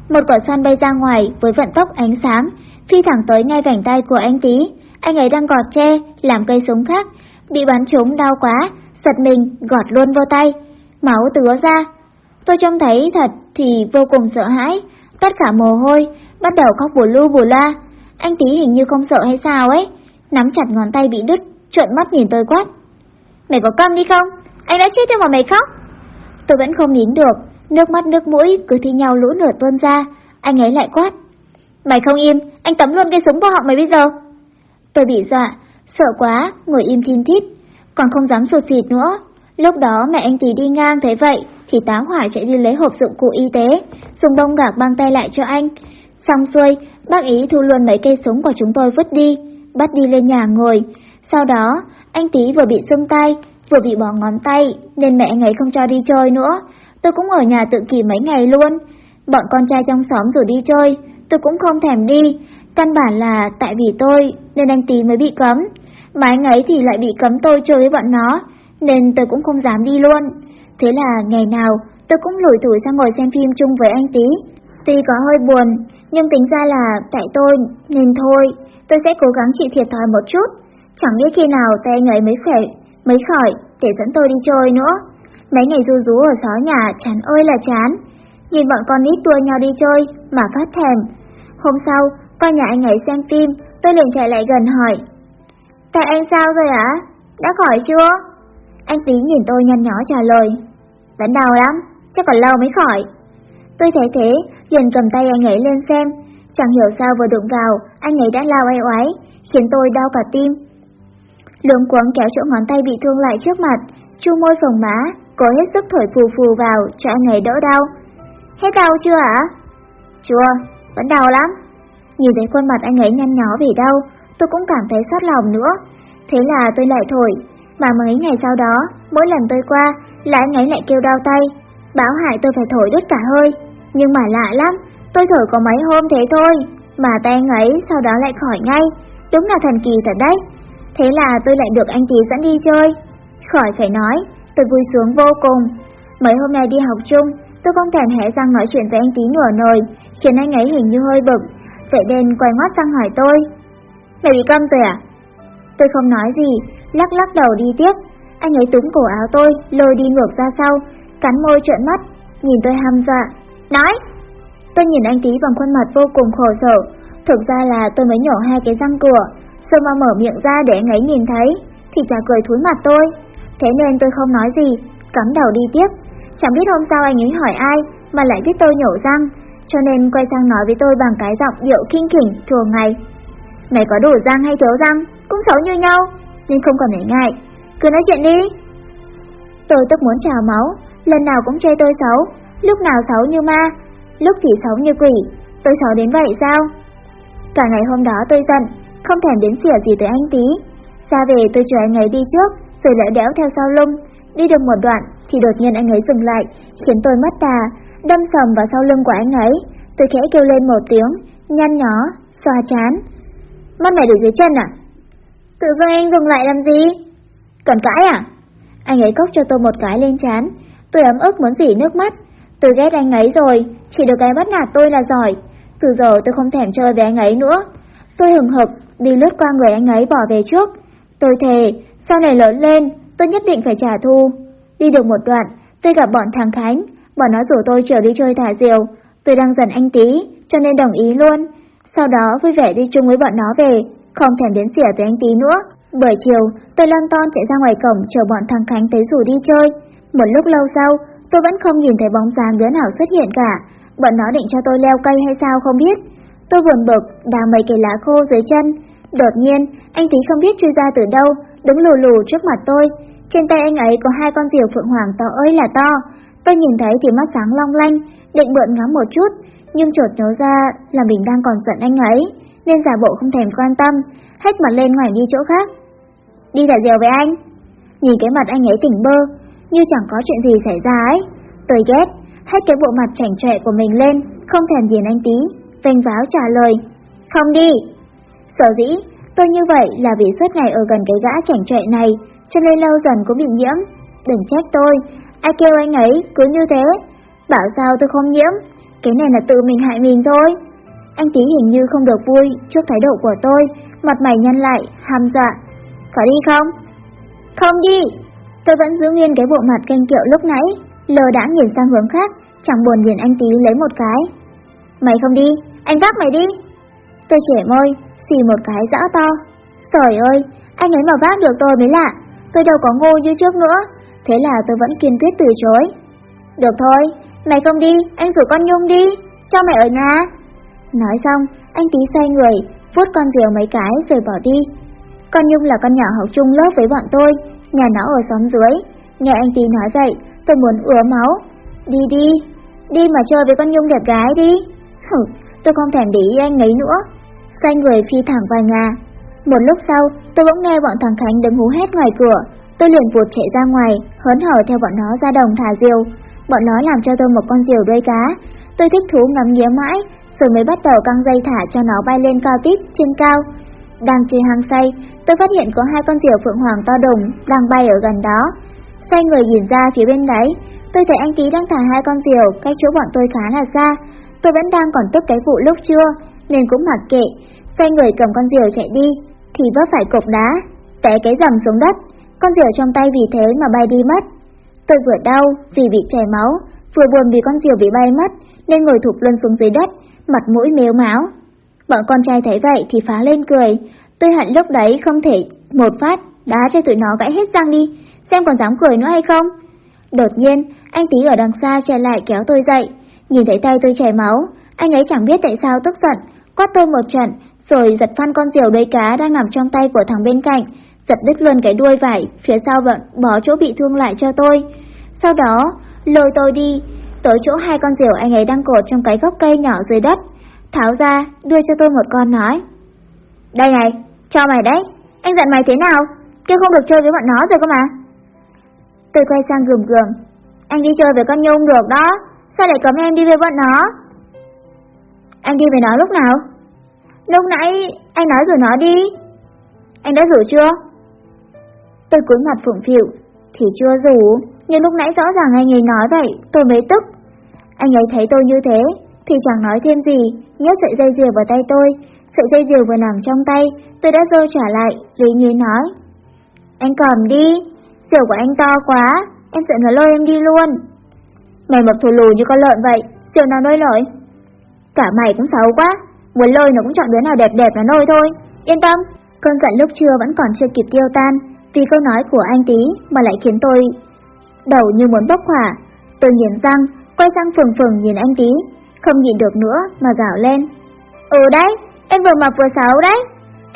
một quả xoan bay ra ngoài với vận tốc ánh sáng, phi thẳng tới ngay vành tay của anh tí. Anh ấy đang gọt tre, làm cây súng khác, bị bắn trúng đau quá, giật mình, gọt luôn vô tay. Máu tứa ra. Tôi trông thấy thật thì vô cùng sợ hãi, tất cả mồ hôi, bắt đầu khóc bù lu bù la. Anh tí hình như không sợ hay sao ấy, nắm chặt ngón tay bị đứt, trợn mắt nhìn tôi quát. Mày có câm đi không? Anh đã chết cho mà mày khóc. Tôi vẫn không nín được, nước mắt nước mũi cứ thi nhau lũ nửa tuôn ra, anh ấy lại quát. Mày không im, anh tấm luôn cây súng vào họng mày bây giờ. Tôi bị dọa, sợ quá, ngồi im thiên thít, còn không dám sụt xịt nữa. Lúc đó mẹ anh tí đi ngang thấy vậy, thì táo hỏa chạy đi lấy hộp dụng cụ y tế, dùng bông gạc băng tay lại cho anh. Xong xuôi, bác ý thu luôn mấy cây súng của chúng tôi vứt đi, bắt đi lên nhà ngồi. Sau đó, anh tí vừa bị sưng tay, vừa bị bỏ ngón tay, nên mẹ anh ấy không cho đi chơi nữa. Tôi cũng ở nhà tự kỷ mấy ngày luôn. Bọn con trai trong xóm rủ đi chơi, tôi cũng không thèm đi. Căn bản là tại vì tôi, nên anh tí mới bị cấm. Mà anh ấy thì lại bị cấm tôi chơi với bọn nó, nên tôi cũng không dám đi luôn. Thế là ngày nào, tôi cũng lủi thủi sang ngồi xem phim chung với anh tí. Tuy có hơi buồn, nhưng tính ra là tại tôi, nên thôi, tôi sẽ cố gắng chịu thiệt thòi một chút. Chẳng biết khi nào tay anh ấy mới khỏe, mới khỏi, để dẫn tôi đi chơi nữa. Mấy ngày du rú ở xó nhà chán ơi là chán. Nhìn bọn con nít đua nhau đi chơi mà phát thèm. Hôm sau, qua nhà anh ấy xem phim, tôi liền chạy lại gần hỏi. Tại anh sao rồi ạ? Đã khỏi chưa? Anh tí nhìn tôi nhăn nhó trả lời. Vẫn đau lắm, chắc còn lâu mới khỏi. Tôi thấy thế, liền cầm tay anh ấy lên xem. Chẳng hiểu sao vừa đụng vào, anh ấy đã lao ai oái, khiến tôi đau cả tim. Luống cuống kéo chỗ ngón tay bị thương lại trước mặt, chu môi phồng má, cố hết sức thổi phù phù vào cho anh ấy đỡ đau. Hết đau chưa ạ? Chưa, vẫn đau lắm. Nhìn thấy khuôn mặt anh ấy nhăn nhó vì đau, tôi cũng cảm thấy xót lòng nữa. Thế là tôi lại thổi, mà mấy ngày sau đó, mỗi lần tôi qua là anh ấy lại kêu đau tay, báo hại tôi phải thổi đứt cả hơi. Nhưng mà lạ lắm, tôi thổi có mấy hôm thế thôi, mà tay anh ấy sau đó lại khỏi ngay. Đúng là thần kỳ thật đấy. Thế là tôi lại được anh tí dẫn đi chơi. Khỏi phải nói, tôi vui sướng vô cùng. Mấy hôm nay đi học chung, tôi không thèm hé răng nói chuyện với anh tí nửa nồi, khiến anh ấy hình như hơi bực. Vậy nên quay ngoắt sang hỏi tôi. Mày bị câm rồi à? Tôi không nói gì, lắc lắc đầu đi tiếp. Anh ấy túm cổ áo tôi, lôi đi ngược ra sau, cắn môi trợn mắt, nhìn tôi ham dọa. Nói! Tôi nhìn anh tí bằng khuôn mặt vô cùng khổ sở. Thực ra là tôi mới nhổ hai cái răng cửa, Sơ mà mở miệng ra để anh ấy nhìn thấy, thì chả cười thúi mặt tôi. Thế nên tôi không nói gì, cắm đầu đi tiếp. Chẳng biết hôm sau anh ấy hỏi ai, mà lại biết tôi nhổ răng, cho nên quay sang nói với tôi bằng cái giọng điệu kinh khỉnh thường ngày. Mày có đủ răng hay thiếu răng, cũng xấu như nhau, nên không cần phải ngại. Cứ nói chuyện đi. Tôi tức muốn trào máu, lần nào cũng chơi tôi xấu, lúc nào xấu như ma, lúc thì xấu như quỷ. Tôi xấu đến vậy sao? Cả ngày hôm đó tôi giận, không thèm đến xỉa gì tới anh tí. Ra về tôi chờ anh ấy đi trước, rồi lại đéo theo sau lưng. Đi được một đoạn thì đột nhiên anh ấy dừng lại, khiến tôi mất đà, đâm sầm vào sau lưng của anh ấy. Tôi khẽ kêu lên một tiếng, nhăn nhó, xoa chán. Mắt mày để dưới chân à? Tự dưng anh dừng lại làm gì? Cần cãi à? Anh ấy cốc cho tôi một cái lên chán. Tôi ấm ức muốn dỉ nước mắt. Tôi ghét anh ấy rồi, chỉ được cái bắt nạt tôi là giỏi. Từ giờ tôi không thèm chơi với anh ấy nữa. Tôi hừng hực, đi lướt qua người anh ấy bỏ về trước. Tôi thề, sau này lớn lên, tôi nhất định phải trả thù. Đi được một đoạn, tôi gặp bọn thằng Khánh, bọn nó rủ tôi trở đi chơi thả diều. Tôi đang dần anh tí, cho nên đồng ý luôn. Sau đó vui vẻ đi chung với bọn nó về, không thèm đến xỉa tới anh tí nữa. Buổi chiều, tôi lăn ton chạy ra ngoài cổng chờ bọn thằng Khánh tới rủ đi chơi. Một lúc lâu sau, tôi vẫn không nhìn thấy bóng dáng đứa nào xuất hiện cả. Bọn nó định cho tôi leo cây hay sao không biết. Tôi buồn bực, đào mấy cây lá khô dưới chân. Đột nhiên, anh tí không biết chui ra từ đâu, đứng lù lù trước mặt tôi. Trên tay anh ấy có hai con diều phượng hoàng to ơi là to. Tôi nhìn thấy thì mắt sáng long lanh, định mượn ngắm một chút, nhưng chợt nhớ ra là mình đang còn giận anh ấy, nên giả bộ không thèm quan tâm, hết mặt lên ngoài đi chỗ khác. Đi thả diều với anh. Nhìn cái mặt anh ấy tỉnh bơ, như chẳng có chuyện gì xảy ra ấy. Tôi ghét, hết cái bộ mặt chảnh chọe của mình lên, không thèm nhìn anh tí, vênh váo trả lời. Không đi. Sở dĩ, tôi như vậy là vì suốt ngày ở gần cái gã chảnh trệ này, cho nên lâu dần cũng bị nhiễm. Đừng trách tôi, ai kêu anh ấy cứ như thế. Bảo sao tôi không nhiễm, cái này là tự mình hại mình thôi. Anh tí hình như không được vui trước thái độ của tôi, mặt mày nhăn lại, hàm dọa. Có đi không? Không đi. Tôi vẫn giữ nguyên cái bộ mặt canh kiệu lúc nãy, lờ đã nhìn sang hướng khác, chẳng buồn nhìn anh tí lấy một cái. Mày không đi, anh vác mày đi. Tôi trẻ môi, xì một cái rõ to. Trời ơi, anh ấy mà vác được tôi mới lạ, tôi đâu có ngu như trước nữa. Thế là tôi vẫn kiên quyết từ chối. Được thôi, mày không đi, anh rủ con Nhung đi, cho mẹ ở nhà. Nói xong, anh tí xoay người, vuốt con diều mấy cái rồi bỏ đi. Con Nhung là con nhỏ học chung lớp với bọn tôi, nhà nó ở xóm dưới. Nghe anh tí nói vậy, tôi muốn ứa máu. Đi đi, đi mà chơi với con Nhung đẹp gái đi. Hử, tôi không thèm để ý anh ấy nữa. Xoay người phi thẳng vào nhà. Một lúc sau, tôi bỗng nghe bọn thằng Khánh đứng hú hét ngoài cửa. Tôi liền vụt chạy ra ngoài, hớn hở theo bọn nó ra đồng thả diều. Bọn nó làm cho tôi một con diều đuôi cá. Tôi thích thú ngắm nghía mãi, rồi mới bắt đầu căng dây thả cho nó bay lên cao tít trên cao. Đang chơi hang say, tôi phát hiện có hai con diều phượng hoàng to đùng đang bay ở gần đó. Xoay người nhìn ra phía bên đấy, tôi thấy anh Tý đang thả hai con diều cách chỗ bọn tôi khá là xa. Tôi vẫn đang còn tức cái vụ lúc trưa, nên cũng mặc kệ, xoay người cầm con diều chạy đi, thì vấp phải cục đá, té cái dầm xuống đất, con diều trong tay vì thế mà bay đi mất. Tôi vừa đau vì bị chảy máu, vừa buồn vì con diều bị bay mất, nên ngồi thụp lưng xuống dưới đất, mặt mũi mếu máu. Bọn con trai thấy vậy thì phá lên cười, tôi hận lúc đấy không thể một phát đá cho tụi nó gãy hết răng đi, xem còn dám cười nữa hay không. Đột nhiên, anh tí ở đằng xa chạy lại kéo tôi dậy, nhìn thấy tay tôi chảy máu, anh ấy chẳng biết tại sao tức giận, quát tôi một trận, rồi giật phăn con diều đuôi cá đang nằm trong tay của thằng bên cạnh, giật đứt luôn cái đuôi vải, phía sau vẫn bỏ chỗ bị thương lại cho tôi. Sau đó, lôi tôi đi, tới chỗ hai con diều anh ấy đang cột trong cái gốc cây nhỏ dưới đất, tháo ra, đưa cho tôi một con nói. Đây này, cho mày đấy, anh dặn mày thế nào? Kêu không được chơi với bọn nó rồi cơ mà. Tôi quay sang gườm gườm, anh đi chơi với con Nhung được đó, sao lại cấm em đi với bọn nó? Anh đi với nó lúc nào? Lúc nãy anh nói rồi nó đi. Anh đã rủ chưa? Tôi cúi mặt phụng phịu, thì chưa rủ, nhưng lúc nãy rõ ràng anh ấy nói vậy, tôi mới tức. Anh ấy thấy tôi như thế, thì chẳng nói thêm gì, nhét sợi dây dìu vào tay tôi. Sợi dây dìu vừa nằm trong tay, tôi đã rơi trả lại, lý nhí nói. Anh cầm đi, dìu của anh to quá, em sợ nó lôi em đi luôn. Mày mập thù lù như con lợn vậy, dìu nào lôi nổi? Cả mày cũng xấu quá, muốn lôi nó cũng chọn đứa nào đẹp đẹp là nôi thôi, yên tâm. Cơn giận lúc trưa vẫn còn chưa kịp tiêu tan, vì câu nói của anh tí mà lại khiến tôi đầu như muốn bốc hỏa. Tôi nghiến răng, quay sang phừng phừng nhìn anh tí, không nhịn được nữa mà gào lên. Ừ đấy, em vừa mập vừa xấu đấy.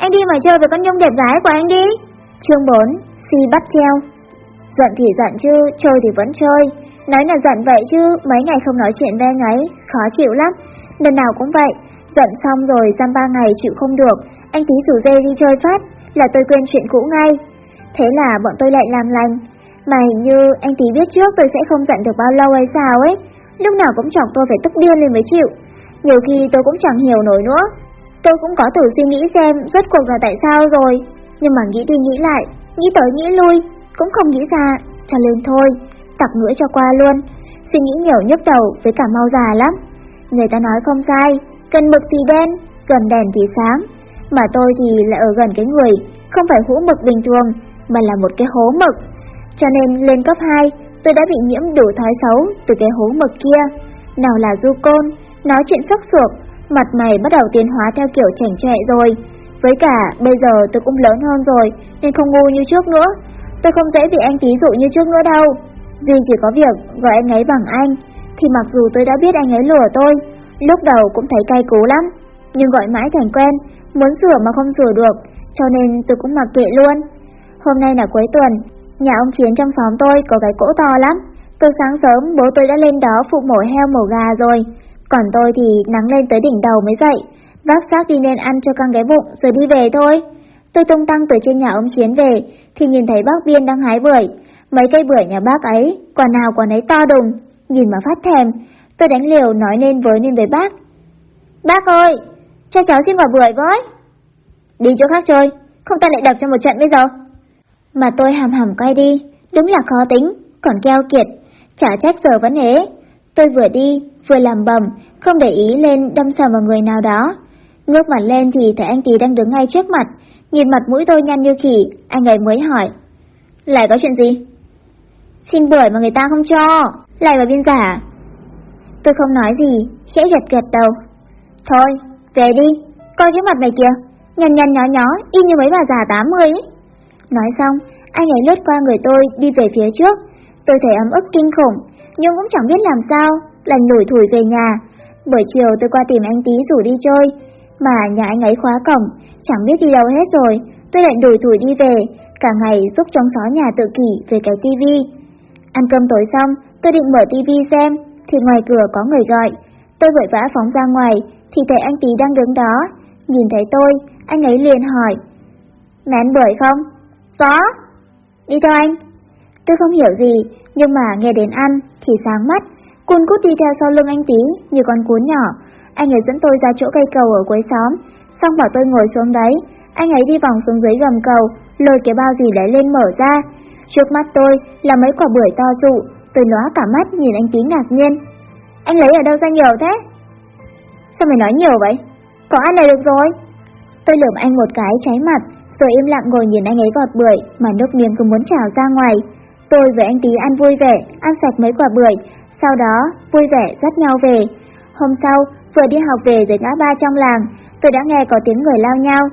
Anh đi mà chơi với con nhung đẹp gái của anh đi. Chương 4, si bắt treo. Giận thì giận chứ, chơi thì vẫn chơi. Nói là giận vậy chứ, mấy ngày không nói chuyện với anh ấy, khó chịu lắm. Lần nào cũng vậy, giận xong rồi giam ba ngày chịu không được, anh tí rủ dê đi chơi phát, là tôi quên chuyện cũ ngay. Thế là bọn tôi lại làm lành. Mà hình như anh tí biết trước tôi sẽ không giận được bao lâu hay sao ấy. Lúc nào cũng chọc tôi phải tức điên lên mới chịu. Nhiều khi tôi cũng chẳng hiểu nổi nữa. Tôi cũng có thử suy nghĩ xem rốt cuộc là tại sao rồi. Nhưng mà nghĩ đi nghĩ lại, nghĩ tới nghĩ lui, cũng không nghĩ ra, cho lên thôi, tặc nữa cho qua luôn. Suy nghĩ nhiều nhức đầu với cả mau già lắm. Người ta nói không sai, gần mực thì đen, gần đèn thì sáng. Mà tôi thì lại ở gần cái người, không phải hũ mực bình thường, mà là một cái hố mực. Cho nên lên cấp 2, tôi đã bị nhiễm đủ thói xấu từ cái hố mực kia. Nào là du côn, nói chuyện sắc sược, mặt mày bắt đầu tiến hóa theo kiểu chảnh chọe rồi. Với cả bây giờ tôi cũng lớn hơn rồi, nên không ngu như trước nữa. Tôi không dễ bị anh tí dụ như trước nữa đâu. Duy chỉ có việc gọi anh ấy bằng anh, thì mặc dù tôi đã biết anh ấy lừa tôi, lúc đầu cũng thấy cay cú lắm, nhưng gọi mãi thành quen, muốn sửa mà không sửa được, cho nên tôi cũng mặc kệ luôn. Hôm nay là cuối tuần, nhà ông Chiến trong xóm tôi có cái cỗ to lắm. Từ sáng sớm bố tôi đã lên đó phụ mổ heo mổ gà rồi, còn tôi thì nắng lên tới đỉnh đầu mới dậy, vác xác đi nên ăn cho căng cái bụng rồi đi về thôi. Tôi tung tăng từ trên nhà ông Chiến về thì nhìn thấy bác Biên đang hái bưởi. Mấy cây bưởi nhà bác ấy, quả nào quả nấy to đùng, nhìn mà phát thèm. Tôi đánh liều nói nên với nên với bác. Bác ơi, cho cháu xin quả bưởi với. Đi chỗ khác chơi, không ta lại đập cho một trận bây giờ. Mà tôi hàm hàm quay đi, đúng là khó tính, còn keo kiệt, chả trách giờ vẫn ế. Tôi vừa đi, vừa làm bầm, không để ý lên đâm sờ vào người nào đó. Ngước mặt lên thì thấy anh Tì đang đứng ngay trước mặt, nhìn mặt mũi tôi nhăn như khỉ, anh ấy mới hỏi. Lại có chuyện gì? Xin bưởi mà người ta không cho, lại vào biên giả. Tôi không nói gì, khẽ gật gật đầu. Thôi, về đi, coi cái mặt mày kìa, nhăn nhăn nhó nhó, y như mấy bà già 80 ấy. Nói xong, anh ấy lướt qua người tôi đi về phía trước. Tôi thấy ấm ức kinh khủng, nhưng cũng chẳng biết làm sao, lành lủi thủi về nhà. Buổi chiều tôi qua tìm anh tí rủ đi chơi, mà nhà anh ấy khóa cổng, chẳng biết đi đâu hết rồi. Tôi lại đuổi thủi đi về, cả ngày giúp trong xó nhà tự kỷ về cái tivi. Ăn cơm tối xong, tôi định mở tivi xem, thì ngoài cửa có người gọi. Tôi vội vã phóng ra ngoài, thì thấy anh tí đang đứng đó. Nhìn thấy tôi, anh ấy liền hỏi. Mẹ ăn bưởi không? Có. Đi theo anh. Tôi không hiểu gì, nhưng mà nghe đến ăn thì sáng mắt. Cun cút đi theo sau lưng anh tí như con cuốn nhỏ. Anh ấy dẫn tôi ra chỗ cây cầu ở cuối xóm, xong bảo tôi ngồi xuống đấy. Anh ấy đi vòng xuống dưới gầm cầu, lôi cái bao gì đấy lên mở ra. Trước mắt tôi là mấy quả bưởi to rụ, tôi lóa cả mắt nhìn anh tí ngạc nhiên. Anh lấy ở đâu ra nhiều thế? Sao mày nói nhiều vậy? Có ăn là được rồi. Tôi lườm anh một cái cháy mặt, rồi im lặng ngồi nhìn anh ấy gọt bưởi mà nước miếng cứ muốn trào ra ngoài. Tôi với anh tí ăn vui vẻ, ăn sạch mấy quả bưởi, sau đó vui vẻ dắt nhau về. Hôm sau, vừa đi học về dưới ngã ba trong làng, tôi đã nghe có tiếng người lao nhau.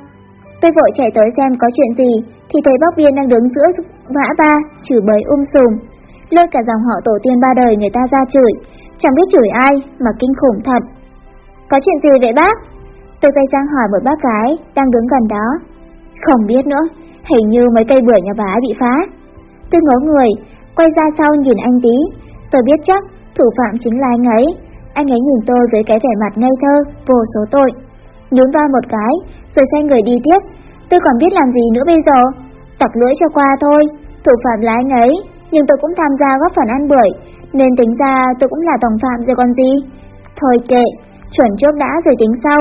Tôi vội chạy tới xem có chuyện gì, thì thấy bác viên đang đứng giữa ngã ba, chửi bới um sùm. Lôi cả dòng họ tổ tiên ba đời người ta ra chửi, chẳng biết chửi ai mà kinh khủng thật. Có chuyện gì vậy bác? Tôi quay sang hỏi một bác gái đang đứng gần đó. Không biết nữa, hình như mấy cây bưởi nhà bà ấy bị phá. Tôi ngớ người, quay ra sau nhìn anh tí. Tôi biết chắc thủ phạm chính là anh ấy. Anh ấy nhìn tôi với cái vẻ mặt ngây thơ, vô số tội. Nhún vai một cái, rồi xoay người đi tiếp. Tôi còn biết làm gì nữa bây giờ? Tặc lưỡi cho qua thôi, thủ phạm là anh ấy, nhưng tôi cũng tham gia góp phần ăn bưởi, nên tính ra tôi cũng là tổng phạm rồi còn gì. Thôi kệ, chuẩn trước đã rồi tính sau.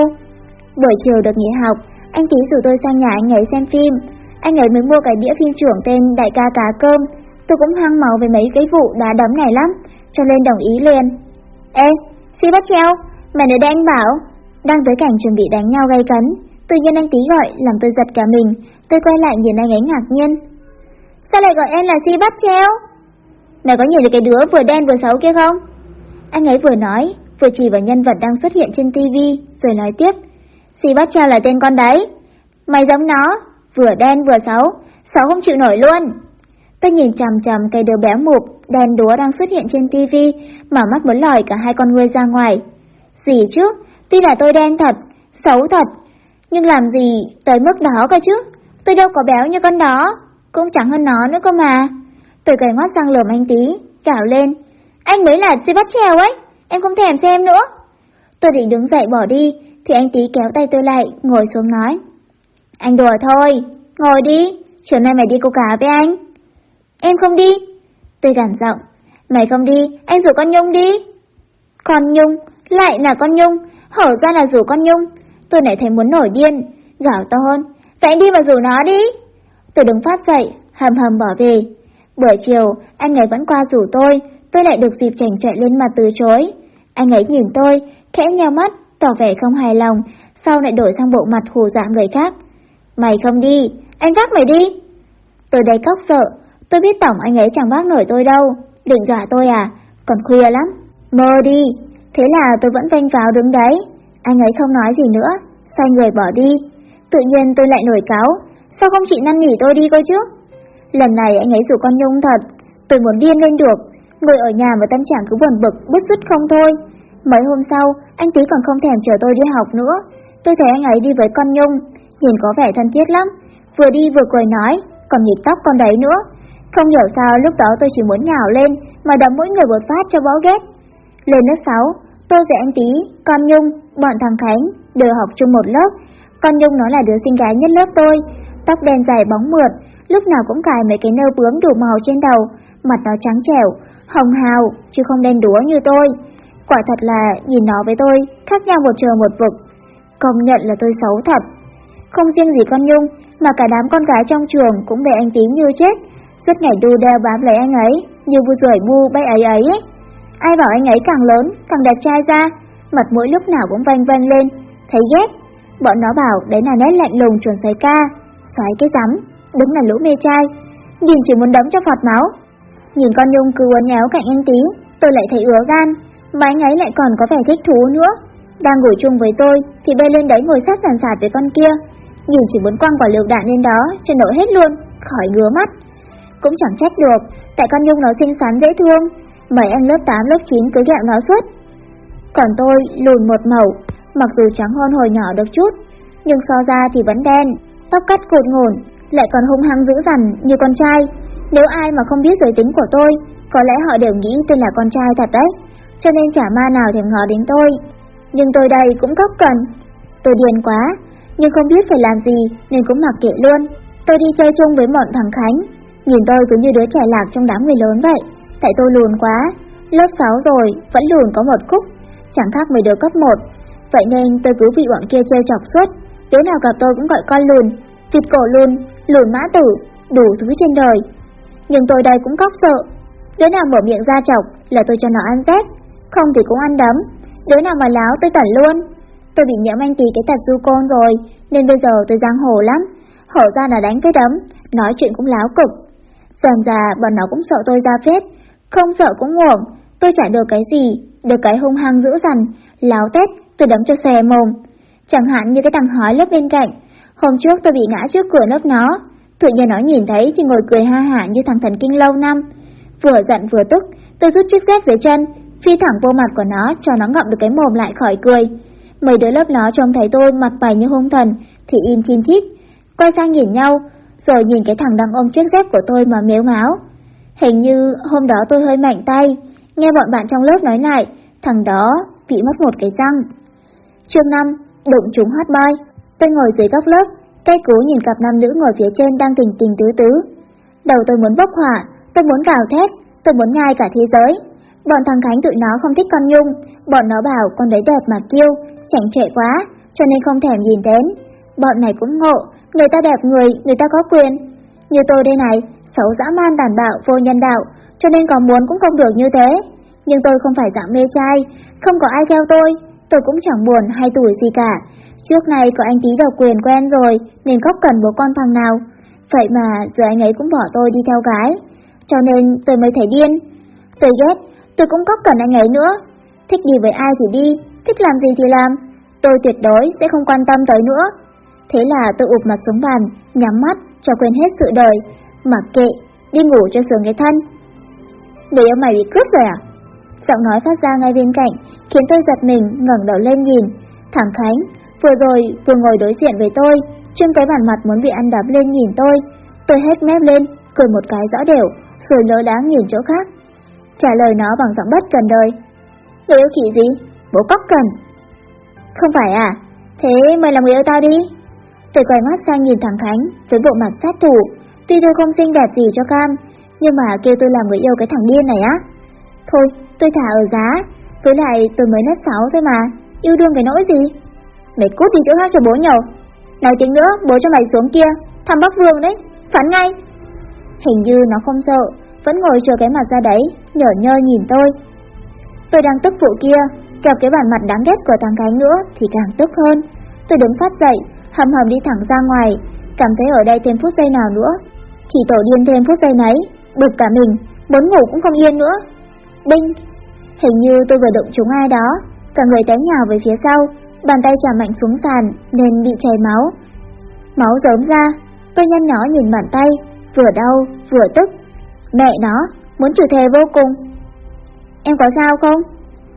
Buổi chiều được nghỉ học, anh tí rủ tôi sang nhà anh ấy xem phim. Anh ấy mới mua cái đĩa phim trưởng tên Đại ca cá cơm. Tôi cũng hăng máu về mấy cái vụ đá đấm này lắm, cho nên đồng ý liền. Ê, si bắt treo, mày nói đây anh bảo. Đang tới cảnh chuẩn bị đánh nhau gay cấn, tự nhiên anh tí gọi làm tôi giật cả mình. Tôi quay lại nhìn anh ấy ngạc nhiên. Sao lại gọi em là si bắt treo? Mày có nhìn thấy cái đứa vừa đen vừa xấu kia không? Anh ấy vừa nói, vừa chỉ vào nhân vật đang xuất hiện trên tivi, rồi nói tiếp. Si bắt treo là tên con đấy. Mày giống nó, vừa đen vừa xấu, xấu không chịu nổi luôn. Tôi nhìn chằm chằm cây đứa béo mụp, đen đúa đang xuất hiện trên tivi, mà mắt muốn lòi cả hai con ngươi ra ngoài. Gì chứ, tuy là tôi đen thật, xấu thật, nhưng làm gì tới mức đó cơ chứ? Tôi đâu có béo như con đó, cũng chẳng hơn nó nữa cơ mà. Tôi cười ngót sang lườm anh tí, cào lên. Anh mới là si bắt trèo ấy, em không thèm xem nữa. Tôi định đứng dậy bỏ đi, thì anh tí kéo tay tôi lại, ngồi xuống nói. Anh đùa thôi, ngồi đi, chiều nay mày đi câu cá với anh. Em không đi. Tôi gằn giọng, mày không đi, anh rủ con Nhung đi. Con Nhung, lại là con Nhung, hở ra là rủ con Nhung. Tôi lại thấy muốn nổi điên, gào to hơn. Vậy anh đi mà rủ nó đi. Tôi đứng phát dậy, hầm hầm bỏ về. Buổi chiều, anh ấy vẫn qua rủ tôi, tôi lại được dịp chảnh chạy lên mặt từ chối. Anh ấy nhìn tôi, khẽ nheo mắt, tỏ vẻ không hài lòng, sau lại đổi sang bộ mặt hù dọa người khác. Mày không đi, anh vác mày đi. Tôi đầy cóc sợ, tôi biết tổng anh ấy chẳng vác nổi tôi đâu, định dọa tôi à, còn khuya lắm, mơ đi. Thế là tôi vẫn vanh vào đứng đấy, anh ấy không nói gì nữa, xoay người bỏ đi. Tự nhiên tôi lại nổi cáo, sao không chị năn nỉ tôi đi cơ chứ? Lần này anh ấy rủ con Nhung thật, tôi muốn điên lên được, ngồi ở nhà mà tâm trạng cứ buồn bực, bứt rứt không thôi. Mấy hôm sau, anh tí còn không thèm chờ tôi đi học nữa. Tôi thấy anh ấy đi với con Nhung, nhìn có vẻ thân thiết lắm, vừa đi vừa cười nói, còn nhịp tóc con đấy nữa. Không hiểu sao lúc đó tôi chỉ muốn nhào lên mà đấm mỗi người một phát cho bó ghét. Lên lớp 6, tôi với anh Tí, con Nhung, bọn thằng Khánh đều học chung một lớp. Con Nhung nó là đứa xinh gái nhất lớp tôi, tóc đen dài bóng mượt, lúc nào cũng cài mấy cái nơ bướm đủ màu trên đầu, mặt nó trắng trẻo, hồng hào, chứ không đen đúa như tôi. Quả thật là nhìn nó với tôi, khác nhau một trời một vực. Công nhận là tôi xấu thật. Không riêng gì con Nhung, mà cả đám con gái trong trường cũng bị anh Tí như chết, suốt ngày đu đeo bám lấy anh ấy, như bu rủi bu bay ấy ấy ấy. Ai bảo anh ấy càng lớn, càng đẹp trai ra, mặt mũi lúc nào cũng vanh vanh lên, thấy ghét. Bọn nó bảo đấy là nét lạnh lùng chuẩn xoáy ca, xoáy cái rắm, đúng là lũ mê trai, nhìn chỉ muốn đấm cho phọt máu. Nhìn con Nhung cứ uốn éo cạnh anh Tí, tôi lại thấy ứa gan, mà anh ấy lại còn có vẻ thích thú nữa. Đang ngồi chung với tôi, thì bay lên đấy ngồi sát sàn sạt với con kia, nhìn chỉ muốn quăng quả lựu đạn lên đó cho nổ hết luôn, khỏi ngứa mắt. Cũng chẳng trách được, tại con Nhung nó xinh xắn dễ thương, mấy anh lớp 8, lớp 9 cứ gẹo nó suốt. Còn tôi lùn một màu, mặc dù trắng hơn hồi nhỏ được chút, nhưng so ra thì vẫn đen, tóc cắt cột ngổn, lại còn hung hăng dữ dằn như con trai. Nếu ai mà không biết giới tính của tôi, có lẽ họ đều nghĩ tôi là con trai thật đấy, cho nên chả ma nào thèm ngó đến tôi. Nhưng tôi đây cũng góc cần. Tôi điên quá, nhưng không biết phải làm gì nên cũng mặc kệ luôn. Tôi đi chơi chung với bọn thằng Khánh, nhìn tôi cứ như đứa trẻ lạc trong đám người lớn vậy. Tại tôi lùn quá, lớp 6 rồi, vẫn lùn có một khúc, chẳng khác mấy đứa cấp 1. Vậy nên tôi cứ bị bọn kia trêu chọc suốt, đứa nào gặp tôi cũng gọi con lùn, vịt cổ lùn, lùn mã tử, đủ thứ trên đời. Nhưng tôi đây cũng cóc sợ, đứa nào mở miệng ra chọc là tôi cho nó ăn rét, không thì cũng ăn đấm, đứa nào mà láo tôi tẩn luôn. Tôi bị nhiễm anh tí cái tật du côn rồi, nên bây giờ tôi giang hồ lắm, hổ ra là đánh với đấm, nói chuyện cũng láo cực. Dần ra bọn nó cũng sợ tôi ra phết, không sợ cũng nguồn, tôi chả được cái gì, được cái hung hăng dữ dằn, láo tét, tôi đấm cho xè mồm. Chẳng hạn như cái thằng hói lớp bên cạnh, hôm trước tôi bị ngã trước cửa lớp nó, tự nhiên nó nhìn thấy thì ngồi cười ha hả như thằng thần kinh lâu năm. Vừa giận vừa tức, tôi rút chiếc dép dưới chân, phi thẳng vô mặt của nó cho nó ngậm được cái mồm lại khỏi cười. Mấy đứa lớp nó trông thấy tôi mặt bày như hung thần, thì im thiên thít, quay sang nhìn nhau, rồi nhìn cái thằng đang ôm chiếc dép của tôi mà mếu máo Hình như hôm đó tôi hơi mạnh tay, nghe bọn bạn trong lớp nói lại, thằng đó bị mất một cái răng. Chương 5, đụng trúng hot boy. Tôi ngồi dưới góc lớp, cây cú nhìn cặp nam nữ ngồi phía trên đang tình tình tứ tứ. Đầu tôi muốn bốc hỏa, tôi muốn gào thét, tôi muốn nhai cả thế giới. Bọn thằng Khánh tụi nó không thích con Nhung, bọn nó bảo con đấy đẹp mà kiêu, chảnh trệ quá, cho nên không thèm nhìn đến. Bọn này cũng ngộ, người ta đẹp người, người ta có quyền. Như tôi đây này, xấu dã man đàn bạo, vô nhân đạo, cho nên có muốn cũng không được như thế. Nhưng tôi không phải dạng mê trai, không có ai theo tôi, tôi cũng chẳng buồn hay tuổi gì cả. Trước này có anh tí độc quyền quen rồi, nên khóc cần bố con thằng nào. Vậy mà giờ anh ấy cũng bỏ tôi đi theo gái, cho nên tôi mới thấy điên. Tôi ghét, tôi cũng có cần anh ấy nữa. Thích đi với ai thì đi, thích làm gì thì làm. Tôi tuyệt đối sẽ không quan tâm tới nữa. Thế là tôi ụp mặt xuống bàn, nhắm mắt, cho quên hết sự đời. Mặc kệ, đi ngủ cho sướng cái thân. Người yêu mày bị cướp rồi à? Giọng nói phát ra ngay bên cạnh, khiến tôi giật mình ngẩng đầu lên nhìn. thẳng Khánh, vừa rồi vừa ngồi đối diện với tôi, trên cái bản mặt muốn bị ăn đập lên nhìn tôi. Tôi hết mép lên, cười một cái rõ đều, rồi lỡ đáng nhìn chỗ khác. Trả lời nó bằng giọng bất cần đời. Người yêu khỉ gì? Bố cóc cần. Không phải à? Thế mày làm người yêu tao đi. Tôi quay mắt sang nhìn thằng Khánh với bộ mặt sát thủ. Tuy tôi không xinh đẹp gì cho cam, nhưng mà kêu tôi làm người yêu cái thằng điên này á. Thôi, tôi thả ở giá. Với lại tôi mới nét sáu thôi mà, yêu đương cái nỗi gì. Mày cút đi chỗ khác cho bố nhậu. Nói tiếng nữa, bố cho mày xuống kia, thăm Bắc Vương đấy, phản ngay. Hình như nó không sợ, vẫn ngồi chờ cái mặt ra đấy, nhở nhơ nhìn tôi. Tôi đang tức vụ kia, gặp cái bản mặt đáng ghét của thằng gái nữa thì càng tức hơn. Tôi đứng phát dậy, hầm hầm đi thẳng ra ngoài, cảm thấy ở đây thêm phút giây nào nữa. Chỉ tổ điên thêm phút giây nấy, bực cả mình, muốn ngủ cũng không yên nữa. Đinh! Hình như tôi vừa động trúng ai đó, cả người té nhào về phía sau, bàn tay chạm mạnh xuống sàn nên bị chảy máu. Máu rớm ra, tôi nhăn nhó nhìn bàn tay, vừa đau, vừa tức. Mẹ nó, muốn trừ thề vô cùng. Em có sao không?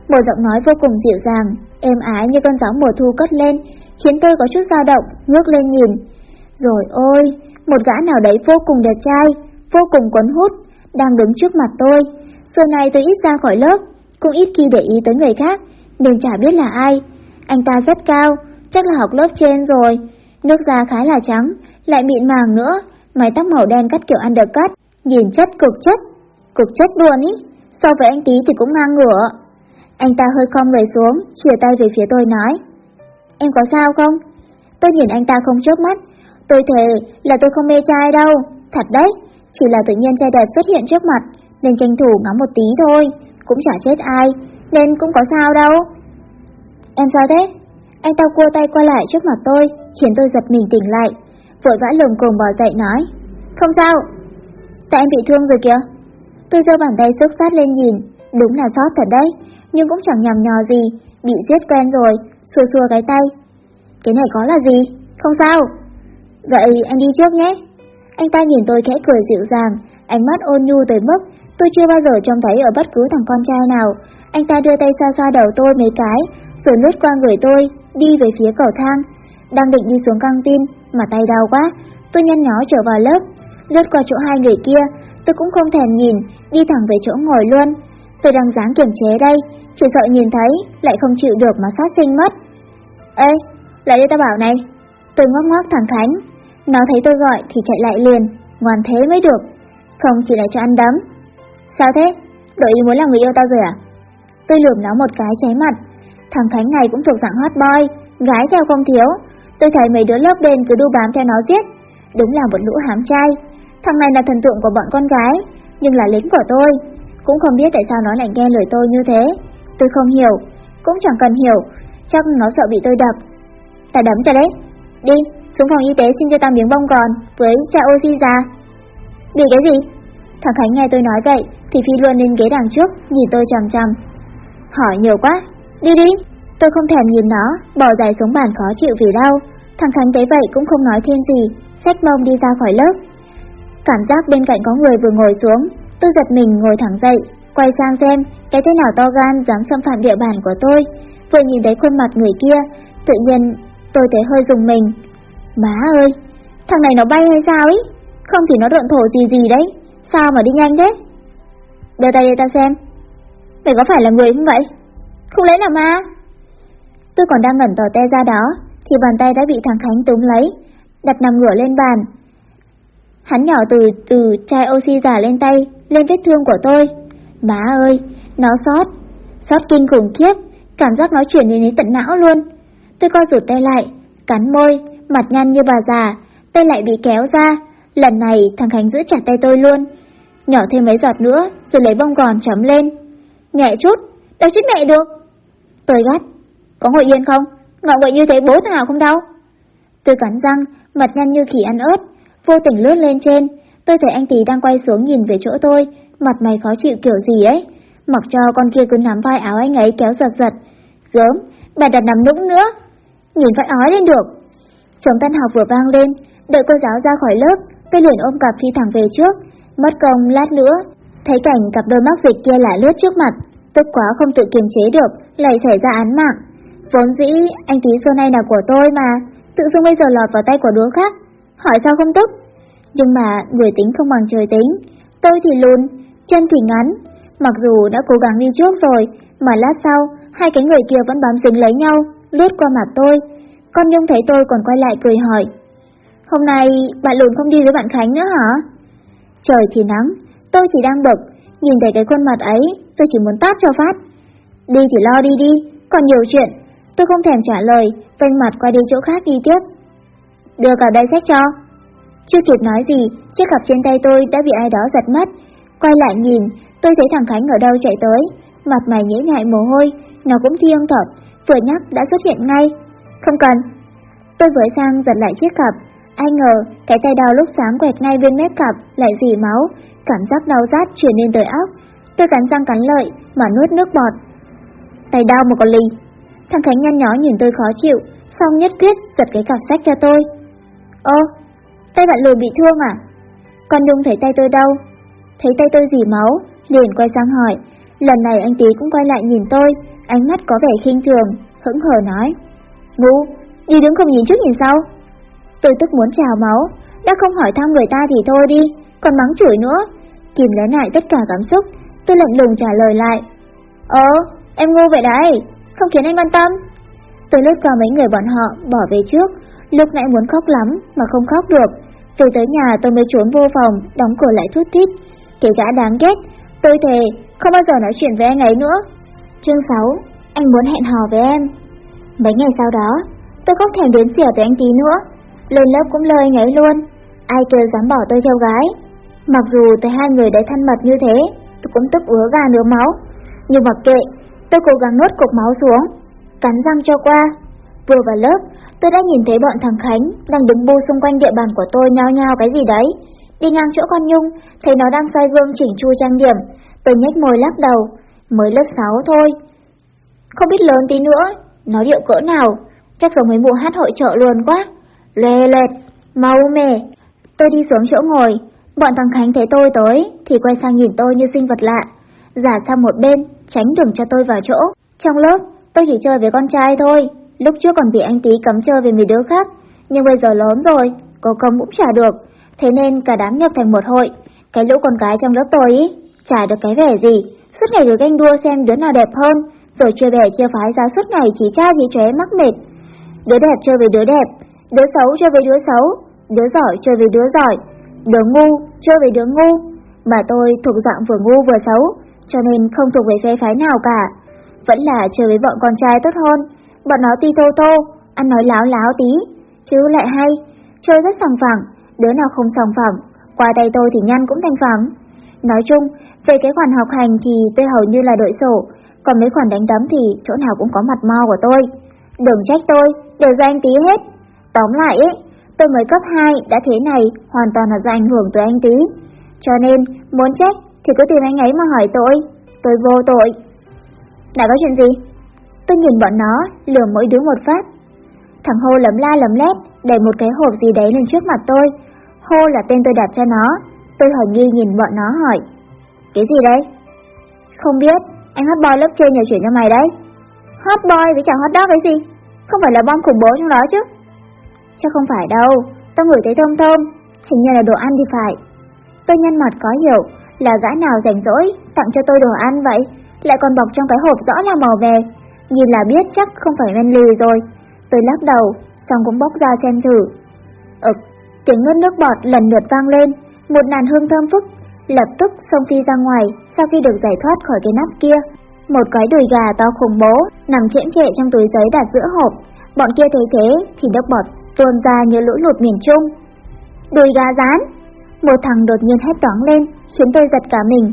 Một giọng nói vô cùng dịu dàng, êm ái như cơn gió mùa thu cất lên, khiến tôi có chút dao động, ngước lên nhìn. Rồi ôi, một gã nào đấy vô cùng đẹp trai, vô cùng cuốn hút, đang đứng trước mặt tôi. Giờ này tôi ít ra khỏi lớp, cũng ít khi để ý tới người khác, nên chả biết là ai. Anh ta rất cao, chắc là học lớp trên rồi. Nước da khá là trắng, lại mịn màng nữa, mái tóc màu đen cắt kiểu undercut, nhìn chất cực chất. Cực chất luôn ý, so với anh tí thì cũng ngang ngửa. Anh ta hơi khom người xuống, chìa tay về phía tôi nói. Em có sao không? Tôi nhìn anh ta không chớp mắt. Tôi thề là tôi không mê trai đâu, thật đấy. Chỉ là tự nhiên trai đẹp xuất hiện trước mặt, nên tranh thủ ngắm một tí thôi. Cũng chả chết ai, nên cũng có sao đâu. Em sao thế? Anh ta cua tay qua lại trước mặt tôi, khiến tôi giật mình tỉnh lại. Vội vã lồng cồm bò dậy nói. Không sao. Tại em bị thương rồi kìa. Tôi giơ bàn tay sức sát lên nhìn, đúng là sót thật đấy, nhưng cũng chẳng nhầm nhò gì, bị giết quen rồi, xua xua cái tay. Cái này có là gì? Không sao. Vậy anh đi trước nhé. Anh ta nhìn tôi khẽ cười dịu dàng, ánh mắt ôn nhu tới mức tôi chưa bao giờ trông thấy ở bất cứ thằng con trai nào. Anh ta đưa tay xoa xoa đầu tôi mấy cái, rồi lướt qua người tôi, đi về phía cầu thang. Đang định đi xuống căng tin, mà tay đau quá, tôi nhăn nhó trở vào lớp. Lướt qua chỗ hai người kia, tôi cũng không thèm nhìn, đi thẳng về chỗ ngồi luôn. Tôi đang dáng kiềm chế đây, chỉ sợ nhìn thấy, lại không chịu được mà sát sinh mất. Ê, lại đây ta bảo này. Tôi ngốc ngốc thẳng Khánh. Nó thấy tôi gọi thì chạy lại liền, ngoan thế mới được. Không chỉ là cho ăn đấm. Sao thế? Đội ý muốn làm người yêu tao rồi à? Tôi lườm nó một cái cháy mặt. Thằng Khánh này cũng thuộc dạng hot boy, gái theo không thiếu. Tôi thấy mấy đứa lớp bên cứ đu bám theo nó giết. Đúng là một lũ hám trai. Thằng này là thần tượng của bọn con gái, nhưng là lính của tôi. Cũng không biết tại sao nó lại nghe lời tôi như thế. Tôi không hiểu, cũng chẳng cần hiểu, chắc nó sợ bị tôi đập. Ta đấm cho đấy. Đi, xuống phòng y tế xin cho ta miếng bông gòn với cha oxy ra. Bị cái gì? Thằng Khánh nghe tôi nói vậy thì phi luôn lên ghế đằng trước, nhìn tôi chằm chằm. Hỏi nhiều quá, đi đi. Tôi không thèm nhìn nó, bỏ dài xuống bàn khó chịu vì đau. Thằng Khánh thấy vậy cũng không nói thêm gì, xách mông đi ra khỏi lớp. Cảm giác bên cạnh có người vừa ngồi xuống, tôi giật mình ngồi thẳng dậy, quay sang xem cái thế nào to gan dám xâm phạm địa bàn của tôi. Vừa nhìn thấy khuôn mặt người kia, tự nhiên tôi thấy hơi dùng mình. Má ơi, thằng này nó bay hay sao ấy? Không thì nó độn thổ gì gì đấy, sao mà đi nhanh thế? Đưa tay đây ta xem. Mày có phải là người không vậy? Không lẽ là ma? Tôi còn đang ngẩn tỏ te ra đó, thì bàn tay đã bị thằng Khánh túm lấy, đặt nằm ngửa lên bàn. Hắn nhỏ từ từ chai oxy giả lên tay, lên vết thương của tôi. Má ơi, nó sót, sót kinh khủng khiếp, cảm giác nó chuyển đến đến tận não luôn. Tôi co rụt tay lại, cắn môi, mặt nhăn như bà già, tay lại bị kéo ra. Lần này thằng Khánh giữ chặt tay tôi luôn, nhỏ thêm mấy giọt nữa rồi lấy bông gòn chấm lên. Nhẹ chút, đâu chết mẹ được. Tôi gắt, có ngồi yên không? Ngọ vậy như thế bố thằng nào không đau? Tôi cắn răng, mặt nhăn như khỉ ăn ớt, vô tình lướt lên trên. Tôi thấy anh tí đang quay xuống nhìn về chỗ tôi, mặt mày khó chịu kiểu gì ấy. Mặc cho con kia cứ nắm vai áo anh ấy kéo giật giật. Gớm, bà đặt nằm nũng nữa. Nhìn phải ói lên được. Chống tan học vừa vang lên, đợi cô giáo ra khỏi lớp, tôi liền ôm cặp phi thẳng về trước. Mất công lát nữa, thấy cảnh cặp đôi mắc dịch kia lại lướt trước mặt, tức quá không tự kiềm chế được, lại xảy ra án mạng. Vốn dĩ, anh tí xưa nay là của tôi mà, tự dưng bây giờ lọt vào tay của đứa khác, hỏi sao không tức? Nhưng mà người tính không bằng trời tính, tôi thì lùn, chân thì ngắn, mặc dù đã cố gắng đi trước rồi, mà lát sau, hai cái người kia vẫn bám dính lấy nhau, lướt qua mặt tôi. Con Nhung thấy tôi còn quay lại cười hỏi, hôm nay bạn lùn không đi với bạn Khánh nữa hả? Trời thì nắng, tôi chỉ đang bực, nhìn thấy cái khuôn mặt ấy, tôi chỉ muốn tát cho phát. Đi thì lo đi đi, còn nhiều chuyện. Tôi không thèm trả lời, vênh mặt qua đi chỗ khác đi tiếp. Đưa cả đây sách cho. Chưa kịp nói gì, chiếc cặp trên tay tôi đã bị ai đó giật mất. Quay lại nhìn, tôi thấy thằng Khánh ở đâu chạy tới, mặt mày nhễ nhại mồ hôi, nó cũng thiêng thật, vừa nhắc đã xuất hiện ngay. Không cần. Tôi với sang giật lại chiếc cặp, Ai ngờ, cái tay đau lúc sáng quẹt ngay bên mép cặp, lại dì máu, cảm giác đau rát chuyển lên tới óc. Tôi cắn răng cắn lợi, mà nuốt nước bọt. Tay đau một con ly. Thằng Khánh nhăn nhó nhìn tôi khó chịu, xong nhất quyết giật cái cặp sách cho tôi. Ơ, tay bạn lùi bị thương à? Con Nhung thấy tay tôi đau. Thấy tay tôi dì máu, liền quay sang hỏi. Lần này anh tí cũng quay lại nhìn tôi, ánh mắt có vẻ khinh thường, hững hờ nói. Ngu, đi đứng không nhìn trước nhìn sau. Tôi tức muốn trào máu, đã không hỏi thăm người ta thì thôi đi, còn mắng chửi nữa. Kìm lấy lại tất cả cảm xúc, tôi lạnh lùng trả lời lại. Ờ, em ngu vậy đấy, không khiến anh quan tâm. Tôi lướt qua mấy người bọn họ, bỏ về trước, lúc nãy muốn khóc lắm mà không khóc được. Về tới nhà tôi mới trốn vô phòng, đóng cửa lại thút thít. Kể gã đáng ghét, tôi thề, không bao giờ nói chuyện với anh ấy nữa. Chương 6, anh muốn hẹn hò với em. Mấy ngày sau đó, tôi không thèm đến xỉa với anh tí nữa lên lớp cũng lời ngấy luôn. Ai kêu dám bỏ tôi theo gái. Mặc dù thấy hai người đã thân mật như thế, tôi cũng tức ứa gà nửa máu. Nhưng mặc kệ, tôi cố gắng nuốt cục máu xuống, cắn răng cho qua. Vừa vào lớp, tôi đã nhìn thấy bọn thằng Khánh đang đứng bu xung quanh địa bàn của tôi nhao nhao cái gì đấy. Đi ngang chỗ con Nhung, thấy nó đang xoay gương chỉnh chu trang điểm. Tôi nhếch môi lắc đầu, mới lớp 6 thôi. Không biết lớn tí nữa, nó điệu cỡ nào, chắc giống mấy mùa hát hội trợ luôn quá. Lê lệt, mau mề. Tôi đi xuống chỗ ngồi, bọn thằng Khánh thấy tôi tới thì quay sang nhìn tôi như sinh vật lạ, giả sang một bên, tránh đường cho tôi vào chỗ. Trong lớp, tôi chỉ chơi với con trai thôi, lúc trước còn bị anh tí cấm chơi với mấy đứa khác, nhưng bây giờ lớn rồi, có công cũng trả được, thế nên cả đám nhập thành một hội. Cái lũ con gái trong lớp tôi ý, chả được cái vẻ gì, suốt ngày cứ ganh đua xem đứa nào đẹp hơn, rồi chơi bè chia phái ra suốt ngày chỉ cha gì chóe mắc mệt. Đứa đẹp chơi với đứa đẹp, đứa xấu chơi với đứa xấu, đứa giỏi chơi với đứa giỏi, đứa ngu chơi với đứa ngu. Mà tôi thuộc dạng vừa ngu vừa xấu, cho nên không thuộc về phe phái nào cả. Vẫn là chơi với bọn con trai tốt hơn, bọn nó tuy tô tô, ăn nói láo láo tí, chứ lại hay, chơi rất sòng phẳng, đứa nào không sòng phẳng, qua tay tôi thì nhăn cũng thành phẳng. Nói chung, về cái khoản học hành thì tôi hầu như là đội sổ, còn mấy khoản đánh đấm thì chỗ nào cũng có mặt mo của tôi. Đừng trách tôi, đều do anh tí hết. Tóm lại ấy, tôi mới cấp 2 đã thế này hoàn toàn là do ảnh hưởng từ anh tí. Cho nên, muốn trách thì cứ tìm anh ấy mà hỏi tôi. Tôi vô tội. Đã có chuyện gì? Tôi nhìn bọn nó, lừa mỗi đứa một phát. Thằng Hô lấm la lấm lét, đẩy một cái hộp gì đấy lên trước mặt tôi. Hô là tên tôi đặt cho nó. Tôi hỏi nghi nhìn bọn nó hỏi. Cái gì đấy? Không biết, anh hot boy lớp trên nhờ chuyển cho mày đấy. Hot boy với chẳng hot dog cái gì? Không phải là bom khủng bố trong đó chứ? Chắc không phải đâu, tao ngửi thấy thơm thơm, hình như là đồ ăn thì phải. Tôi nhân mặt có hiểu, là gã nào rảnh rỗi, tặng cho tôi đồ ăn vậy, lại còn bọc trong cái hộp rõ là màu về, nhìn là biết chắc không phải men lì rồi. Tôi lắc đầu, xong cũng bóc ra xem thử. Ực, tiếng nuốt nước bọt lần lượt vang lên, một nàn hương thơm phức, lập tức xông phi ra ngoài sau khi được giải thoát khỏi cái nắp kia. Một cái đùi gà to khủng bố nằm chễm chệ trong túi giấy đặt giữa hộp. Bọn kia thấy thế thì nước bọt tuôn ra như lũ lụt miền Trung. Đùi gà rán! Một thằng đột nhiên hét toáng lên, khiến tôi giật cả mình.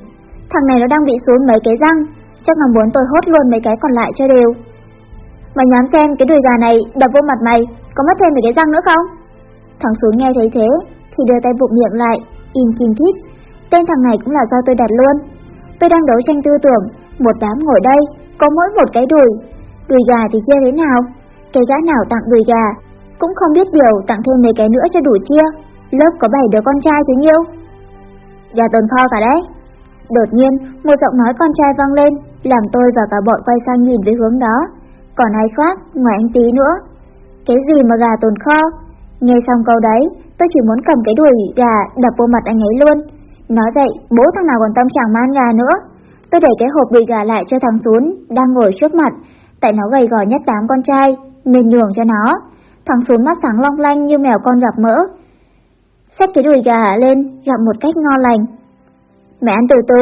Thằng này nó đang bị xuống mấy cái răng, chắc là muốn tôi hốt luôn mấy cái còn lại cho đều. Mày nhám xem cái đùi gà này đập vô mặt mày, có mất thêm mấy cái răng nữa không? Thằng xuống nghe thấy thế, thì đưa tay bụng miệng lại, im kim thít. Tên thằng này cũng là do tôi đặt luôn. Tôi đang đấu tranh tư tưởng, một đám ngồi đây, có mỗi một cái đùi. Đùi gà thì chưa thế nào? Cái gã nào tặng đùi gà, cũng không biết điều tặng thêm mấy cái nữa cho đủ chia. Lớp có bảy đứa con trai chứ nhiêu? Gà tồn kho cả đấy. Đột nhiên, một giọng nói con trai vang lên, làm tôi và cả bọn quay sang nhìn về hướng đó. Còn ai khác, ngoài anh tí nữa. Cái gì mà gà tồn kho? Nghe xong câu đấy, tôi chỉ muốn cầm cái đuổi gà đập vô mặt anh ấy luôn. Nói vậy, bố thằng nào còn tâm trạng man gà nữa. Tôi để cái hộp đùi gà lại cho thằng Sún, đang ngồi trước mặt, tại nó gầy gò nhất đám con trai, nên nhường cho nó. Thằng xuống mắt sáng long lanh như mèo con gặp mỡ. Xách cái đùi gà lên, gặp một cách ngon lành. Mẹ ăn từ từ,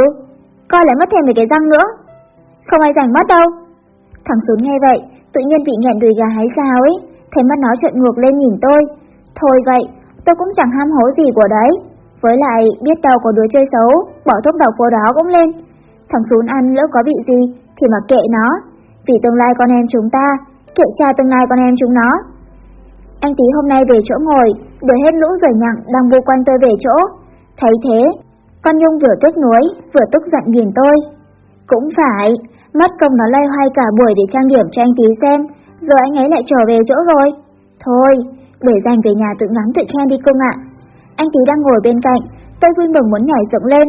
coi lại mất thêm mấy cái răng nữa. Không ai rảnh mất đâu. Thằng xuống nghe vậy, tự nhiên bị nghẹn đùi gà hái sao ấy, thấy mắt nó trợn ngược lên nhìn tôi. Thôi vậy, tôi cũng chẳng ham hố gì của đấy. Với lại, biết đâu có đứa chơi xấu, bỏ thuốc độc của đó cũng lên. Thằng xuống ăn lỡ có bị gì, thì mà kệ nó. Vì tương lai con em chúng ta, kệ cha tương lai con em chúng nó. Anh tí hôm nay về chỗ ngồi, để hết lũ rời nhặng đang bu quanh tôi về chỗ. Thấy thế, con Nhung vừa tiếc nuối, vừa tức giận nhìn tôi. Cũng phải, mất công nó lay hoay cả buổi để trang điểm cho anh tí xem, rồi anh ấy lại trở về chỗ rồi. Thôi, để dành về nhà tự ngắm tự khen đi cung ạ. Anh tí đang ngồi bên cạnh, tôi vui mừng muốn nhảy dựng lên,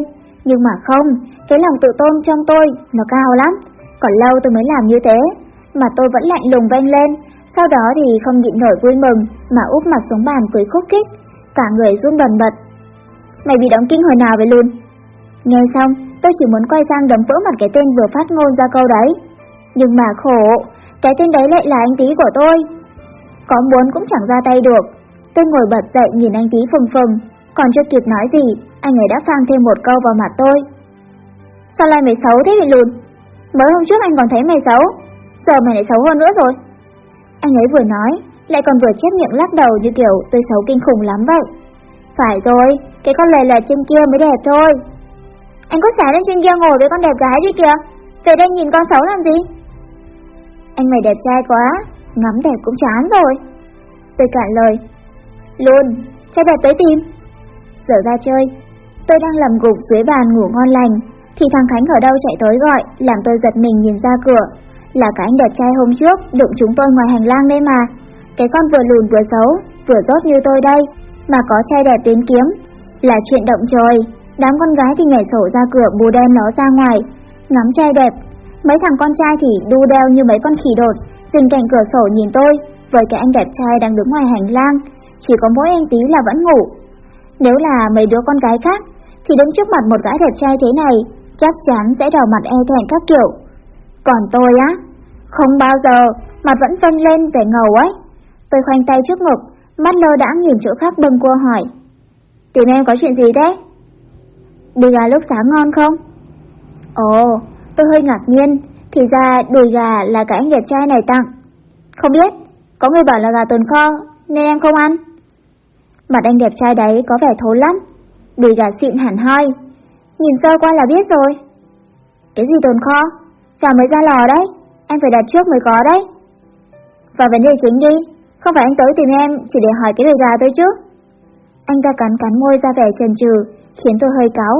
nhưng mà không, cái lòng tự tôn trong tôi, nó cao lắm. Còn lâu tôi mới làm như thế, mà tôi vẫn lạnh lùng vênh lên, sau đó thì không nhịn nổi vui mừng mà úp mặt xuống bàn cười khúc khích, cả người run bần bật. Mày bị đóng kinh hồi nào vậy luôn? Nghe xong, tôi chỉ muốn quay sang đấm vỡ mặt cái tên vừa phát ngôn ra câu đấy. Nhưng mà khổ, cái tên đấy lại là anh tí của tôi. Có muốn cũng chẳng ra tay được. Tôi ngồi bật dậy nhìn anh tí phừng phừng, còn chưa kịp nói gì, anh ấy đã phang thêm một câu vào mặt tôi. Sao lại mày xấu thế vậy lùn? Mới hôm trước anh còn thấy mày xấu, giờ mày lại xấu hơn nữa rồi. Anh ấy vừa nói, lại còn vừa chép miệng lắc đầu như kiểu tôi xấu kinh khủng lắm vậy. Phải rồi, cái con lề lề trên kia mới đẹp thôi. Anh có xả lên trên kia ngồi với con đẹp gái đi kìa, về đây nhìn con xấu làm gì? Anh mày đẹp trai quá, ngắm đẹp cũng chán rồi. Tôi cạn lời. Luôn, trai đẹp tới tìm. Giờ ra chơi, tôi đang nằm gục dưới bàn ngủ ngon lành, thì thằng Khánh ở đâu chạy tới gọi, làm tôi giật mình nhìn ra cửa, là cái anh đẹp trai hôm trước đụng chúng tôi ngoài hành lang đây mà. Cái con vừa lùn vừa xấu, vừa rốt như tôi đây, mà có trai đẹp đến kiếm. Là chuyện động trời, đám con gái thì nhảy sổ ra cửa bù đem nó ra ngoài, ngắm trai đẹp. Mấy thằng con trai thì đu đeo như mấy con khỉ đột, dừng cạnh cửa sổ nhìn tôi, với cái anh đẹp trai đang đứng ngoài hành lang, chỉ có mỗi anh tí là vẫn ngủ. Nếu là mấy đứa con gái khác, thì đứng trước mặt một gã đẹp trai thế này, chắc chắn sẽ đỏ mặt e thẹn các kiểu. Còn tôi á, không bao giờ, mặt vẫn vân lên vẻ ngầu ấy. Tôi khoanh tay trước ngực, mắt lơ đãng nhìn chỗ khác bâng cua hỏi. Tìm em có chuyện gì thế? đùi gà lúc sáng ngon không? Ồ, tôi hơi ngạc nhiên, thì ra đùi gà là cái anh đẹp trai này tặng. Không biết, có người bảo là gà tồn kho, nên em không ăn. Mặt anh đẹp trai đấy có vẻ thốn lắm, đùi gà xịn hẳn hoi. Nhìn sơ qua là biết rồi. Cái gì tồn kho? Gà mới ra lò đấy, em phải đặt trước mới có đấy. Và vấn đề chính đi, không phải anh tới tìm em chỉ để hỏi cái lời gà thôi chứ. Anh ta cắn cắn môi ra vẻ chần chừ, khiến tôi hơi cáu.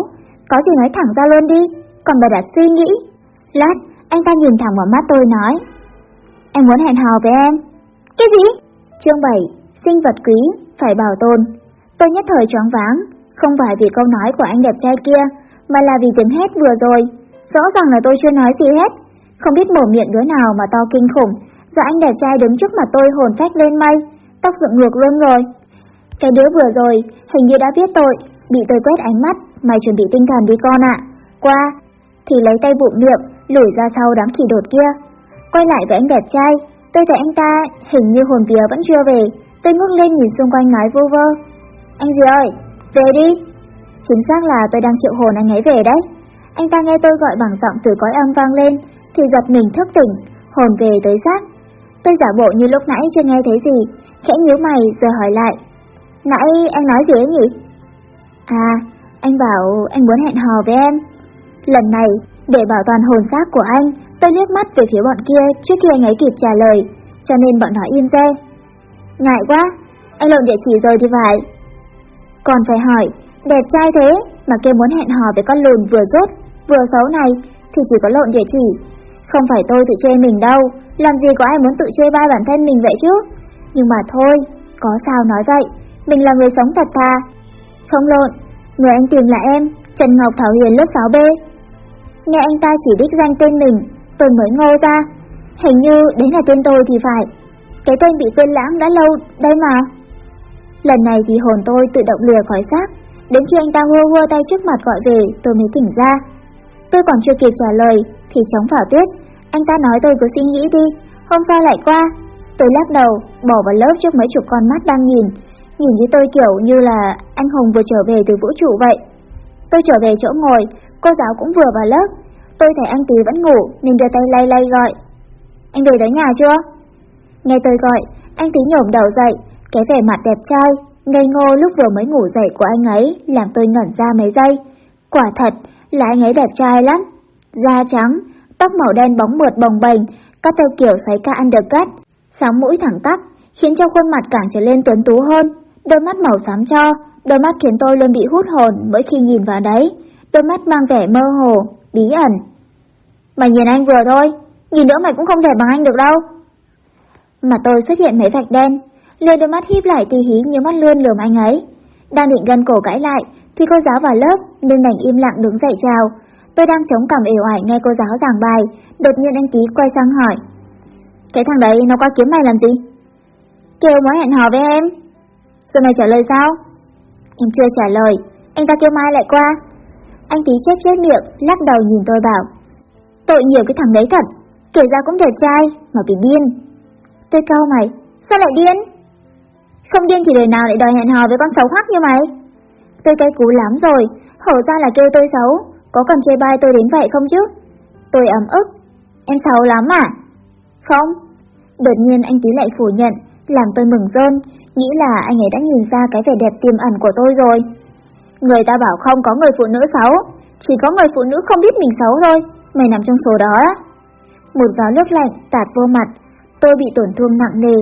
Có gì nói thẳng ra luôn đi, còn bà đã suy nghĩ. Lát, anh ta nhìn thẳng vào mắt tôi nói. Em muốn hẹn hò với em. Cái gì? Chương 7, sinh vật quý, phải bảo tồn. Tôi nhất thời choáng váng, không phải vì câu nói của anh đẹp trai kia, mà là vì tiếng hét vừa rồi. Rõ ràng là tôi chưa nói gì hết, không biết mồm miệng đứa nào mà to kinh khủng, giờ anh đẹp trai đứng trước mặt tôi hồn phách lên mây, tóc dựng ngược luôn rồi. Cái đứa vừa rồi, hình như đã biết tội, bị tôi quét ánh mắt, mày chuẩn bị tinh thần đi con ạ. Qua, thì lấy tay bụng miệng, lùi ra sau đám khỉ đột kia. Quay lại với anh đẹp trai, tôi thấy anh ta hình như hồn vía vẫn chưa về, tôi ngước lên nhìn xung quanh nói vô vơ. Anh gì ơi, về đi. Chính xác là tôi đang triệu hồn anh ấy về đấy. Anh ta nghe tôi gọi bằng giọng từ cõi âm vang lên, thì giật mình thức tỉnh, hồn về tới giác. Tôi giả bộ như lúc nãy chưa nghe thấy gì, khẽ nhíu mày rồi hỏi lại. Nãy anh nói gì ấy nhỉ? À, anh bảo anh muốn hẹn hò với em. Lần này, để bảo toàn hồn xác của anh, tôi liếc mắt về phía bọn kia trước khi anh ấy kịp trả lời, cho nên bọn nó im re. Ngại quá, anh lộn địa chỉ rồi thì phải. Còn phải hỏi, đẹp trai thế mà kêu muốn hẹn hò với con lùn vừa rốt, vừa xấu này thì chỉ có lộn địa chỉ. Không phải tôi tự chê mình đâu, làm gì có ai muốn tự chê bai bản thân mình vậy chứ. Nhưng mà thôi, có sao nói vậy, mình là người sống thật thà. Không lộn, người anh tìm là em, Trần Ngọc Thảo Hiền lớp 6B. Nghe anh ta chỉ đích danh tên mình, tôi mới ngô ra. Hình như đấy là tên tôi thì phải. Cái tên bị quên lãng đã lâu, đây mà. Lần này thì hồn tôi tự động lìa khỏi xác, đến khi anh ta hô hô tay trước mặt gọi về tôi mới tỉnh ra. Tôi còn chưa kịp trả lời thì chóng vào tuyết, anh ta nói tôi cứ suy nghĩ đi, hôm sau lại qua. Tôi lắc đầu, bỏ vào lớp trước mấy chục con mắt đang nhìn, nhìn với tôi kiểu như là anh Hùng vừa trở về từ vũ trụ vậy. Tôi trở về chỗ ngồi, cô giáo cũng vừa vào lớp. Tôi thấy anh Tý vẫn ngủ nên đưa tay lay lay gọi. Anh về tới nhà chưa? Nghe tôi gọi, anh Tý nhổm đầu dậy, cái vẻ mặt đẹp trai, ngây ngô lúc vừa mới ngủ dậy của anh ấy làm tôi ngẩn ra mấy giây. Quả thật là anh ấy đẹp trai lắm. Da trắng, tóc màu đen bóng mượt bồng bềnh, cắt theo kiểu sấy ca undercut, sóng mũi thẳng tắp, khiến cho khuôn mặt càng trở lên tuấn tú hơn. Đôi mắt màu xám cho, đôi mắt khiến tôi luôn bị hút hồn mỗi khi nhìn vào đấy. Đôi mắt mang vẻ mơ hồ, bí ẩn. Mày nhìn anh vừa thôi, nhìn nữa mày cũng không thể bằng anh được đâu. Mà tôi xuất hiện mấy vạch đen, lên đôi mắt híp lại tì hí như mắt lươn lườm anh ấy. Đang định gần cổ cãi lại, thì cô giáo vào lớp nên đành im lặng đứng dậy chào. Tôi đang chống cằm ều ải nghe cô giáo giảng bài, đột nhiên anh tí quay sang hỏi. Cái thằng đấy nó qua kiếm mày làm gì? Kêu muốn hẹn hò với em. Rồi mày trả lời sao? Em chưa trả lời, anh ta kêu mai lại qua. Anh tí chép chép miệng, lắc đầu nhìn tôi bảo. Tội nhiều cái thằng đấy thật, kể ra cũng đẹp trai, mà bị điên. Tôi cau mày, sao lại điên? Không điên thì đời nào lại đòi hẹn hò với con xấu hoắc như mày? Tôi cay cú lắm rồi, hở ra là kêu tôi xấu, có cần chê bai tôi đến vậy không chứ? Tôi ấm ức, em xấu lắm à? Không. Đột nhiên anh tí lại phủ nhận, làm tôi mừng rơn, nghĩ là anh ấy đã nhìn ra cái vẻ đẹp tiềm ẩn của tôi rồi. Người ta bảo không có người phụ nữ xấu, chỉ có người phụ nữ không biết mình xấu thôi, mày nằm trong số đó á. Một gió nước lạnh tạt vô mặt, tôi bị tổn thương nặng nề.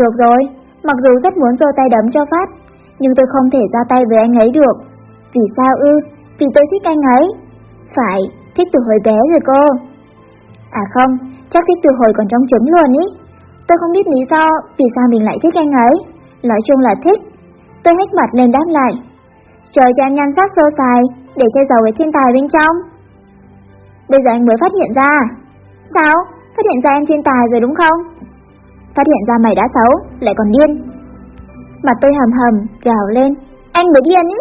Được rồi, mặc dù rất muốn giơ tay đấm cho phát, nhưng tôi không thể ra tay với anh ấy được. Vì sao ư? Vì tôi thích anh ấy. Phải, thích từ hồi bé rồi cô. À không, chắc thích từ hồi còn trong trứng luôn ý. Tôi không biết lý do vì sao mình lại thích anh ấy. Nói chung là thích. Tôi hét mặt lên đáp lại. Trời cho em nhan sắc sơ sài, để che giấu với thiên tài bên trong. Bây giờ anh mới phát hiện ra. Sao? Phát hiện ra em thiên tài rồi đúng không? Phát hiện ra mày đã xấu, lại còn điên. Mặt tôi hầm hầm, gào lên. Anh mới điên ý.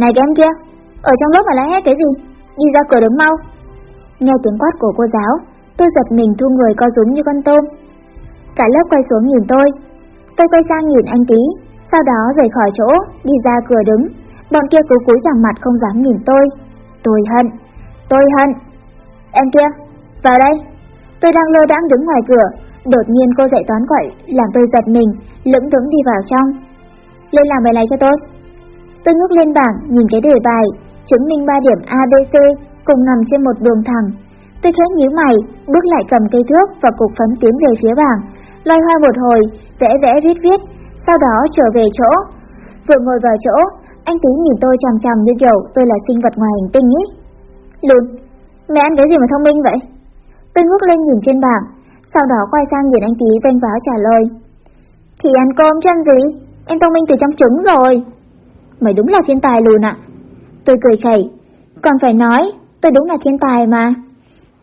Này cái em kia, Ở trong lớp mà la hét cái gì? Đi ra cửa đứng mau. Nghe tiếng quát của cô giáo, tôi giật mình thu người co rúm như con tôm. Cả lớp quay xuống nhìn tôi. Tôi quay sang nhìn anh tí, sau đó rời khỏi chỗ, đi ra cửa đứng. Bọn kia cứ cúi rằng mặt không dám nhìn tôi. Tôi hận, tôi hận. Em kia, vào đây. Tôi đang lơ đãng đứng ngoài cửa, đột nhiên cô dạy toán gọi làm tôi giật mình, lững thững đi vào trong. Lên làm bài này cho tôi. Tôi ngước lên bảng, nhìn cái đề bài, chứng minh 3 điểm ABC cùng nằm trên một đường thẳng. Tôi khẽ nhíu mày, bước lại cầm cây thước và cục phấn tiến về phía bảng, loay hoay một hồi, vẽ vẽ viết viết, sau đó trở về chỗ. Vừa ngồi vào chỗ, anh tú nhìn tôi chằm chằm như kiểu tôi là sinh vật ngoài hành tinh ý. Lùn, mẹ ăn cái gì mà thông minh vậy? Tôi ngước lên nhìn trên bảng, sau đó quay sang nhìn anh Tí vênh váo trả lời. Thì ăn cơm chân gì? Em thông minh từ trong trứng rồi. Mày đúng là thiên tài lùn ạ. Tôi cười khẩy. Còn phải nói, tôi đúng là thiên tài mà.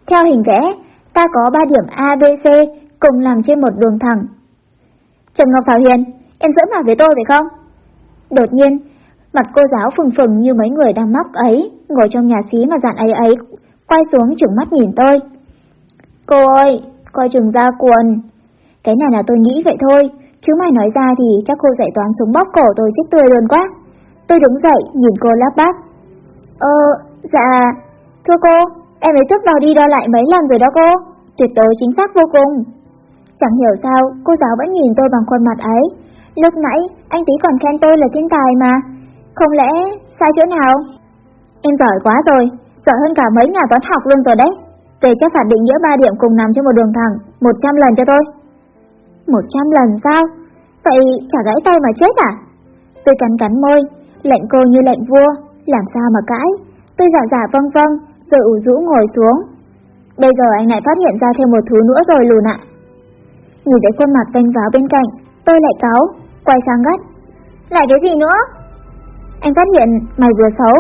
Theo hình vẽ, ta có 3 điểm A, B, C cùng làm trên một đường thẳng. Trần Ngọc Thảo Hiền, em giỡn mặt với tôi phải không? Đột nhiên, mặt cô giáo phừng phừng như mấy người đang mắc ấy, ngồi trong nhà xí mà dặn ấy ấy, quay xuống chừng mắt nhìn tôi. Cô ơi, coi chừng ra quần Cái này là tôi nghĩ vậy thôi, chứ mày nói ra thì chắc cô dạy toán súng bóc cổ tôi chết tươi luôn quá. Tôi đứng dậy, nhìn cô lắp bắp. Ờ, dạ, thưa cô, em ấy thức vào đi đo lại mấy lần rồi đó cô, tuyệt đối chính xác vô cùng. Chẳng hiểu sao, cô giáo vẫn nhìn tôi bằng khuôn mặt ấy. Lúc nãy, anh tí còn khen tôi là thiên tài mà. Không lẽ, sai chỗ nào? Em giỏi quá rồi, giỏi hơn cả mấy nhà toán học luôn rồi đấy. Về chắc phạt định nghĩa 3 điểm cùng nằm trên một đường thẳng, 100 lần cho tôi. 100 lần sao? Vậy chả gãy tay mà chết à? Tôi cắn cắn môi, lệnh cô như lệnh vua, làm sao mà cãi. Tôi giả giả vâng vâng, rồi ủ rũ ngồi xuống. Bây giờ anh lại phát hiện ra thêm một thứ nữa rồi lùn ạ. Nhìn thấy khuôn mặt vênh váo bên cạnh, tôi lại cáu, quay sang gắt. Lại cái gì nữa? Anh phát hiện mày vừa xấu,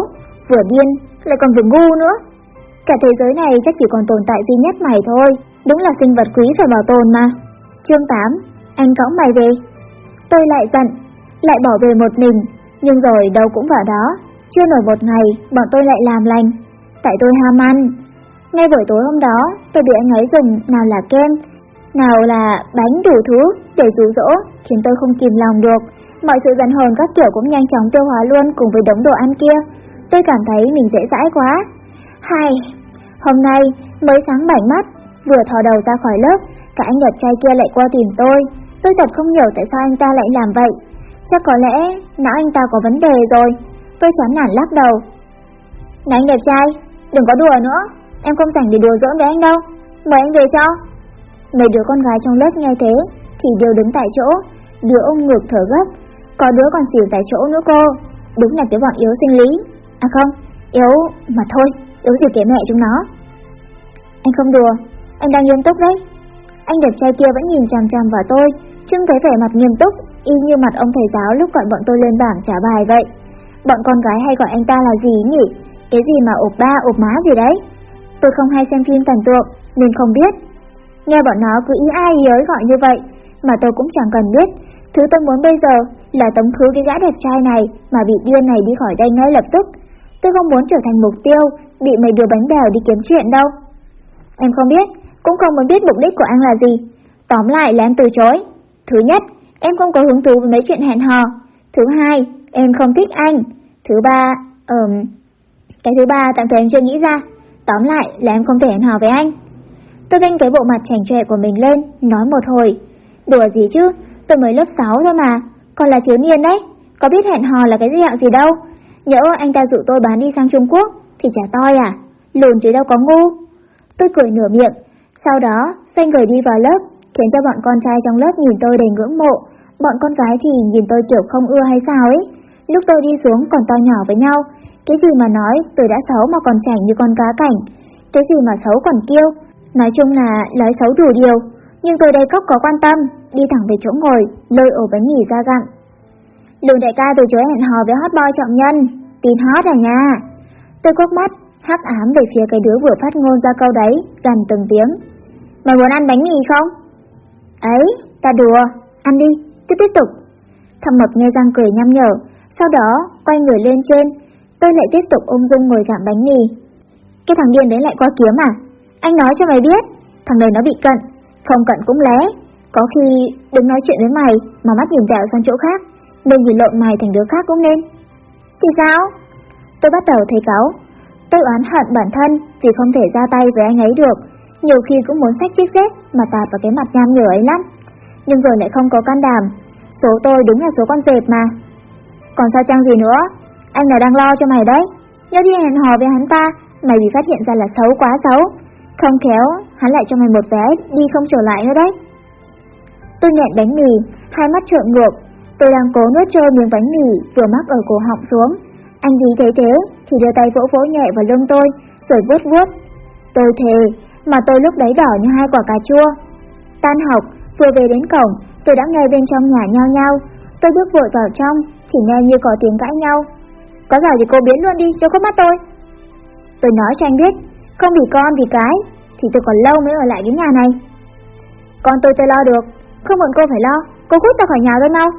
vừa điên, lại còn vừa ngu nữa. Cả thế giới này chắc chỉ còn tồn tại duy nhất mày thôi, đúng là sinh vật quý phải bảo tồn mà. Chương 8, anh cõng mày về. Tôi lại giận, lại bỏ về một mình, nhưng rồi đâu cũng vào đó. Chưa nổi một ngày, bọn tôi lại làm lành. Tại tôi ham ăn. Ngay buổi tối hôm đó, tôi bị anh ấy dùng nào là kem, nào là bánh đủ thứ để rủ rỗ, khiến tôi không kìm lòng được. Mọi sự giận hờn các kiểu cũng nhanh chóng tiêu hóa luôn cùng với đống đồ ăn kia. Tôi cảm thấy mình dễ dãi quá. Hai, hôm nay mới sáng bảy mắt, vừa thò đầu ra khỏi lớp, cả anh đẹp trai kia lại qua tìm tôi. Tôi thật không hiểu tại sao anh ta lại làm vậy. Chắc có lẽ não anh ta có vấn đề rồi. Tôi chán nản lắc đầu. Này anh đẹp trai, đừng có đùa nữa. Em không rảnh để đùa giỡn với anh đâu. Mời anh về cho. Mấy đứa con gái trong lớp nghe thế thì đều đứng tại chỗ, đứa ôm ngược thở gấp, có đứa còn xỉu tại chỗ nữa cô. Đúng là cái bọn yếu sinh lý. À không, yếu mà thôi, Giống như kể mẹ chúng nó. Anh không đùa, anh đang nghiêm túc đấy. Anh đẹp trai kia vẫn nhìn chằm chằm vào tôi, trưng thấy vẻ mặt nghiêm túc, y như mặt ông thầy giáo lúc gọi bọn tôi lên bảng trả bài vậy. Bọn con gái hay gọi anh ta là gì nhỉ? Cái gì mà ộp ba ộp má gì đấy? Tôi không hay xem phim thần tượng, nên không biết. Nghe bọn nó cứ ý ai ý ấy gọi như vậy, mà tôi cũng chẳng cần biết. Thứ tôi muốn bây giờ là tống khứ cái gã đẹp trai này mà bị điên này đi khỏi đây ngay lập tức. Tôi không muốn trở thành mục tiêu, bị mấy đứa bánh bèo đi kiếm chuyện đâu. Em không biết, cũng không muốn biết mục đích của anh là gì. Tóm lại là em từ chối. Thứ nhất, em không có hứng thú với mấy chuyện hẹn hò. Thứ hai, em không thích anh. Thứ ba, ờm... Um, cái thứ ba tạm thời em chưa nghĩ ra. Tóm lại là em không thể hẹn hò với anh. Tôi vênh cái bộ mặt chảnh chọe của mình lên, nói một hồi. Đùa gì chứ, tôi mới lớp 6 thôi mà, còn là thiếu niên đấy, có biết hẹn hò là cái gì dạng gì đâu. Nhỡ anh ta dụ tôi bán đi sang Trung Quốc, thì chả toi à, lùn chứ đâu có ngu. Tôi cười nửa miệng, sau đó xoay người đi vào lớp, khiến cho bọn con trai trong lớp nhìn tôi đầy ngưỡng mộ, bọn con gái thì nhìn tôi kiểu không ưa hay sao ấy. Lúc tôi đi xuống còn to nhỏ với nhau, cái gì mà nói tôi đã xấu mà còn chảnh như con cá cảnh, cái gì mà xấu còn kiêu, nói chung là nói xấu đủ điều, nhưng tôi đây cóc có quan tâm, đi thẳng về chỗ ngồi, lôi ổ bánh mì ra gặm. Lùn đại ca từ chối hẹn hò với hot boy trọng nhân, tin hot à nha. Tôi quắc mắt, hắc ám về phía cái đứa vừa phát ngôn ra câu đấy, dằn từng tiếng. Mày muốn ăn bánh mì không? Ấy, ta đùa, ăn đi, cứ tiếp tục. Thầm mập nghe răng cười nhăm nhở, sau đó quay người lên trên, Tôi lại tiếp tục ôm dung ngồi gặm bánh mì. Cái thằng điên đấy lại qua kiếm à? Anh nói cho mày biết, thằng này nó bị cận, không cận cũng lé. Có khi đừng nói chuyện với mày mà mắt nhìn dạo sang chỗ khác, nên nhìn lộn mày thành đứa khác cũng nên. Thì sao? Tôi bắt đầu thấy cáu. Tôi oán hận bản thân vì không thể ra tay với anh ấy được. Nhiều khi cũng muốn xách chiếc dép mà tạt vào cái mặt nham nhở ấy lắm. Nhưng rồi lại không có can đảm. Số tôi đúng là số con dẹp mà. Còn sao chăng gì nữa? Anh là đang lo cho mày đấy. Nhớ đi hẹn hò với hắn ta, mày bị phát hiện ra là xấu quá xấu. Không khéo, hắn lại cho mày một vé đi không trở lại nữa đấy. Tôi nhẹn bánh mì, hai mắt trợn ngược. Tôi đang cố nuốt trôi miếng bánh mì vừa mắc ở cổ họng xuống. Anh gì thấy thế thì đưa tay vỗ vỗ nhẹ vào lưng tôi, rồi vuốt vuốt. Tôi thề, mà tôi lúc đấy đỏ như hai quả cà chua. Tan học, vừa về đến cổng, tôi đã nghe bên trong nhà nhau nhau. Tôi bước vội vào trong, thì nghe như có tiếng cãi nhau. Có giỏi thì cô biến luôn đi cho có mắt tôi. Tôi nói cho anh biết, không vì con vì cái, thì tôi còn lâu mới ở lại cái nhà này. Con tôi tôi lo được, không muốn cô phải lo, cô cút ra khỏi nhà tôi mau.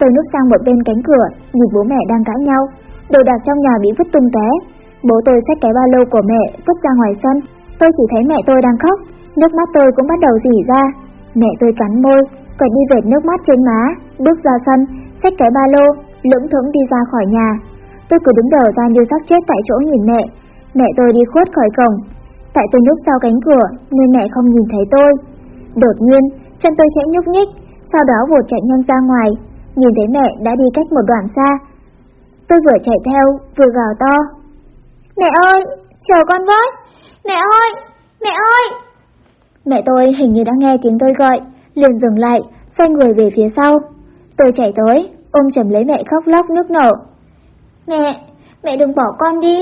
Tôi núp sang một bên cánh cửa, nhìn bố mẹ đang cãi nhau, đồ đạc trong nhà bị vứt tung té. Bố tôi xách cái ba lô của mẹ vứt ra ngoài sân, tôi chỉ thấy mẹ tôi đang khóc, nước mắt tôi cũng bắt đầu rỉ ra. Mẹ tôi cắn môi, quẹt đi vệt nước mắt trên má, bước ra sân, xách cái ba lô, lững thững đi ra khỏi nhà. Tôi cứ đứng đờ ra như xác chết tại chỗ nhìn mẹ. Mẹ tôi đi khuất khỏi cổng. Tại tôi núp sau cánh cửa nên mẹ không nhìn thấy tôi. Đột nhiên, chân tôi khẽ nhúc nhích, sau đó vụt chạy nhanh ra ngoài. Nhìn thấy mẹ đã đi cách một đoạn xa. Tôi vừa chạy theo, vừa gào to. Mẹ ơi, chờ con với! Mẹ ơi! Mẹ ơi! Mẹ tôi hình như đã nghe tiếng tôi gọi, liền dừng lại, xoay người về phía sau. Tôi chạy tới, ôm chầm lấy mẹ khóc lóc nước nở. Mẹ, mẹ đừng bỏ con đi,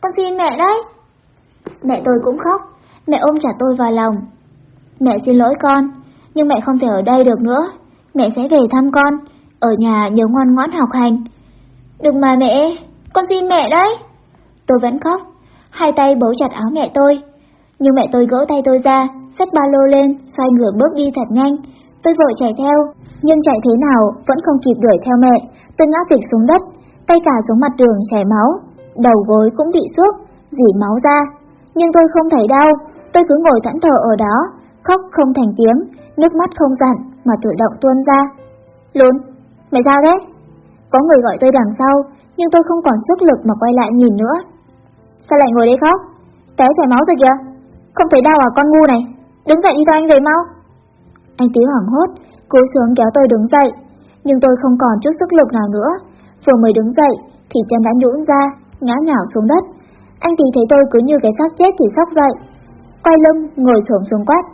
con xin mẹ đấy. Mẹ tôi cũng khóc, mẹ ôm chặt tôi vào lòng. Mẹ xin lỗi con, nhưng mẹ không thể ở đây được nữa. Mẹ sẽ về thăm con, ở nhà nhớ ngoan ngoãn học hành. Đừng mà mẹ, con xin mẹ đấy. Tôi vẫn khóc, hai tay bấu chặt áo mẹ tôi. Nhưng mẹ tôi gỡ tay tôi ra, xách ba lô lên, xoay ngửa bước đi thật nhanh. Tôi vội chạy theo, nhưng chạy thế nào vẫn không kịp đuổi theo mẹ. Tôi ngã phịch xuống đất, tay cả xuống mặt đường chảy máu, đầu gối cũng bị xước, dỉ máu ra. Nhưng tôi không thấy đau, tôi cứ ngồi thẫn thờ ở đó, khóc không thành tiếng, nước mắt không dặn mà tự động tuôn ra. Lún, mày sao thế? Có người gọi tôi đằng sau, nhưng tôi không còn sức lực mà quay lại nhìn nữa. Sao lại ngồi đây khóc? Té chảy máu rồi kìa. Không thấy đau à con ngu này, đứng dậy đi cho anh về mau. Anh tí hoảng hốt, cố xuống kéo tôi đứng dậy, nhưng tôi không còn chút sức lực nào nữa. Vừa mới đứng dậy thì chân đã nhũn ra, ngã nhào xuống đất. Anh tí thấy tôi cứ như cái xác chết thì sóc dậy. Quay lưng, ngồi xổm xuống quát.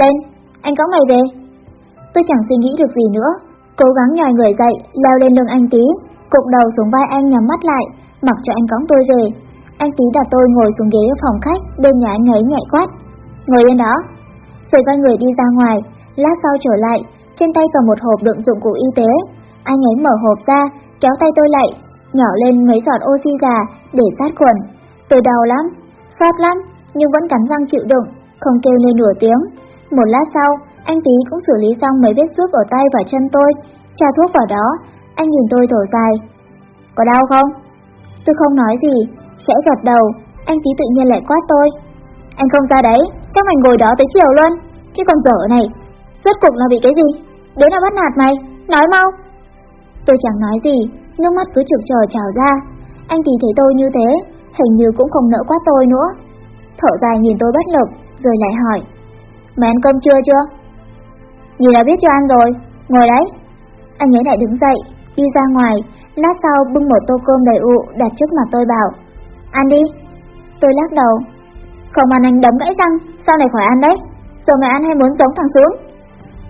Lên, anh có mày về. Tôi chẳng suy nghĩ được gì nữa, cố gắng nhòi người dậy, leo lên lưng anh tí, cục đầu xuống vai anh nhắm mắt lại, mặc cho anh cõng tôi về. Anh tí đặt tôi ngồi xuống ghế ở phòng khách, bên nhà anh ấy nhạy quát. Ngồi yên đó. Rồi quay người đi ra ngoài, lát sau trở lại, trên tay cầm một hộp đựng dụng cụ y tế. Anh ấy mở hộp ra, kéo tay tôi lại, nhỏ lên mấy giọt oxy già để sát khuẩn. Tôi đau lắm, xót lắm, nhưng vẫn cắn răng chịu đựng, không kêu lên nửa tiếng. Một lát sau, anh tí cũng xử lý xong mấy vết xước ở tay và chân tôi, trà thuốc vào đó. Anh nhìn tôi thở dài. Có đau không? Tôi không nói gì, khẽ gật đầu, anh tí tự nhiên lại quát tôi. Anh không ra đấy, chắc mày ngồi đó tới chiều luôn. Cái con dở này, rốt cuộc là bị cái gì? Đứa nào bắt nạt mày, nói mau. Tôi chẳng nói gì, nước mắt cứ trực chờ trào ra. Anh tí thấy tôi như thế, hình như cũng không nỡ quát tôi nữa. Thở dài nhìn tôi bất lực, rồi lại hỏi. Mày ăn cơm chưa chưa? Nhìn là biết cho ăn rồi, ngồi đấy. Anh ấy lại đứng dậy, đi ra ngoài, lát sau bưng một tô cơm đầy ụ đặt trước mặt tôi bảo. Ăn đi. Tôi lắc đầu. Không ăn anh đấm gãy răng, sau này khỏi ăn đấy. Rồi mày ăn hay muốn giống thằng xuống?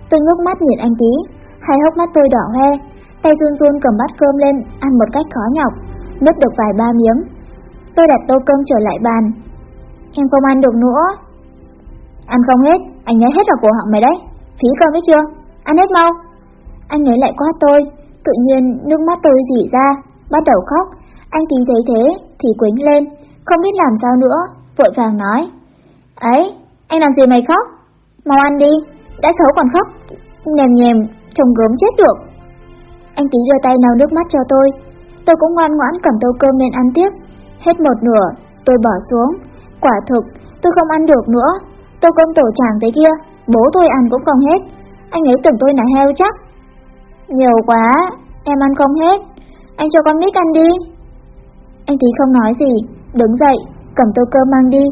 Tôi ngước mắt nhìn anh tí, hai hốc mắt tôi đỏ hoe, tay run run cầm bát cơm lên, ăn một cách khó nhọc, nuốt được vài ba miếng. Tôi đặt tô cơm trở lại bàn. Em không ăn được nữa. Ăn không hết, anh nhớ hết vào cổ họng mày đấy. Phí cơm biết chưa? Ăn hết mau. Anh nói lại quá tôi, tự nhiên nước mắt tôi dỉ ra, bắt đầu khóc. Anh tí thấy thế thì quính lên, không biết làm sao nữa, vội vàng nói. Ấy, anh làm gì mày khóc? Mau ăn đi, đã xấu còn khóc, nhèm nhèm, trông gớm chết được. Anh tí đưa tay nào nước mắt cho tôi, tôi cũng ngoan ngoãn cầm tô cơm lên ăn tiếp. Hết một nửa, tôi bỏ xuống. Quả thực, tôi không ăn được nữa. Tô cơm tổ chàng thế kia, bố tôi ăn cũng không hết. Anh ấy tưởng tôi là heo chắc. Nhiều quá, em ăn không hết. Anh cho con nít ăn đi. Anh tí không nói gì, đứng dậy, cầm tô cơm mang đi.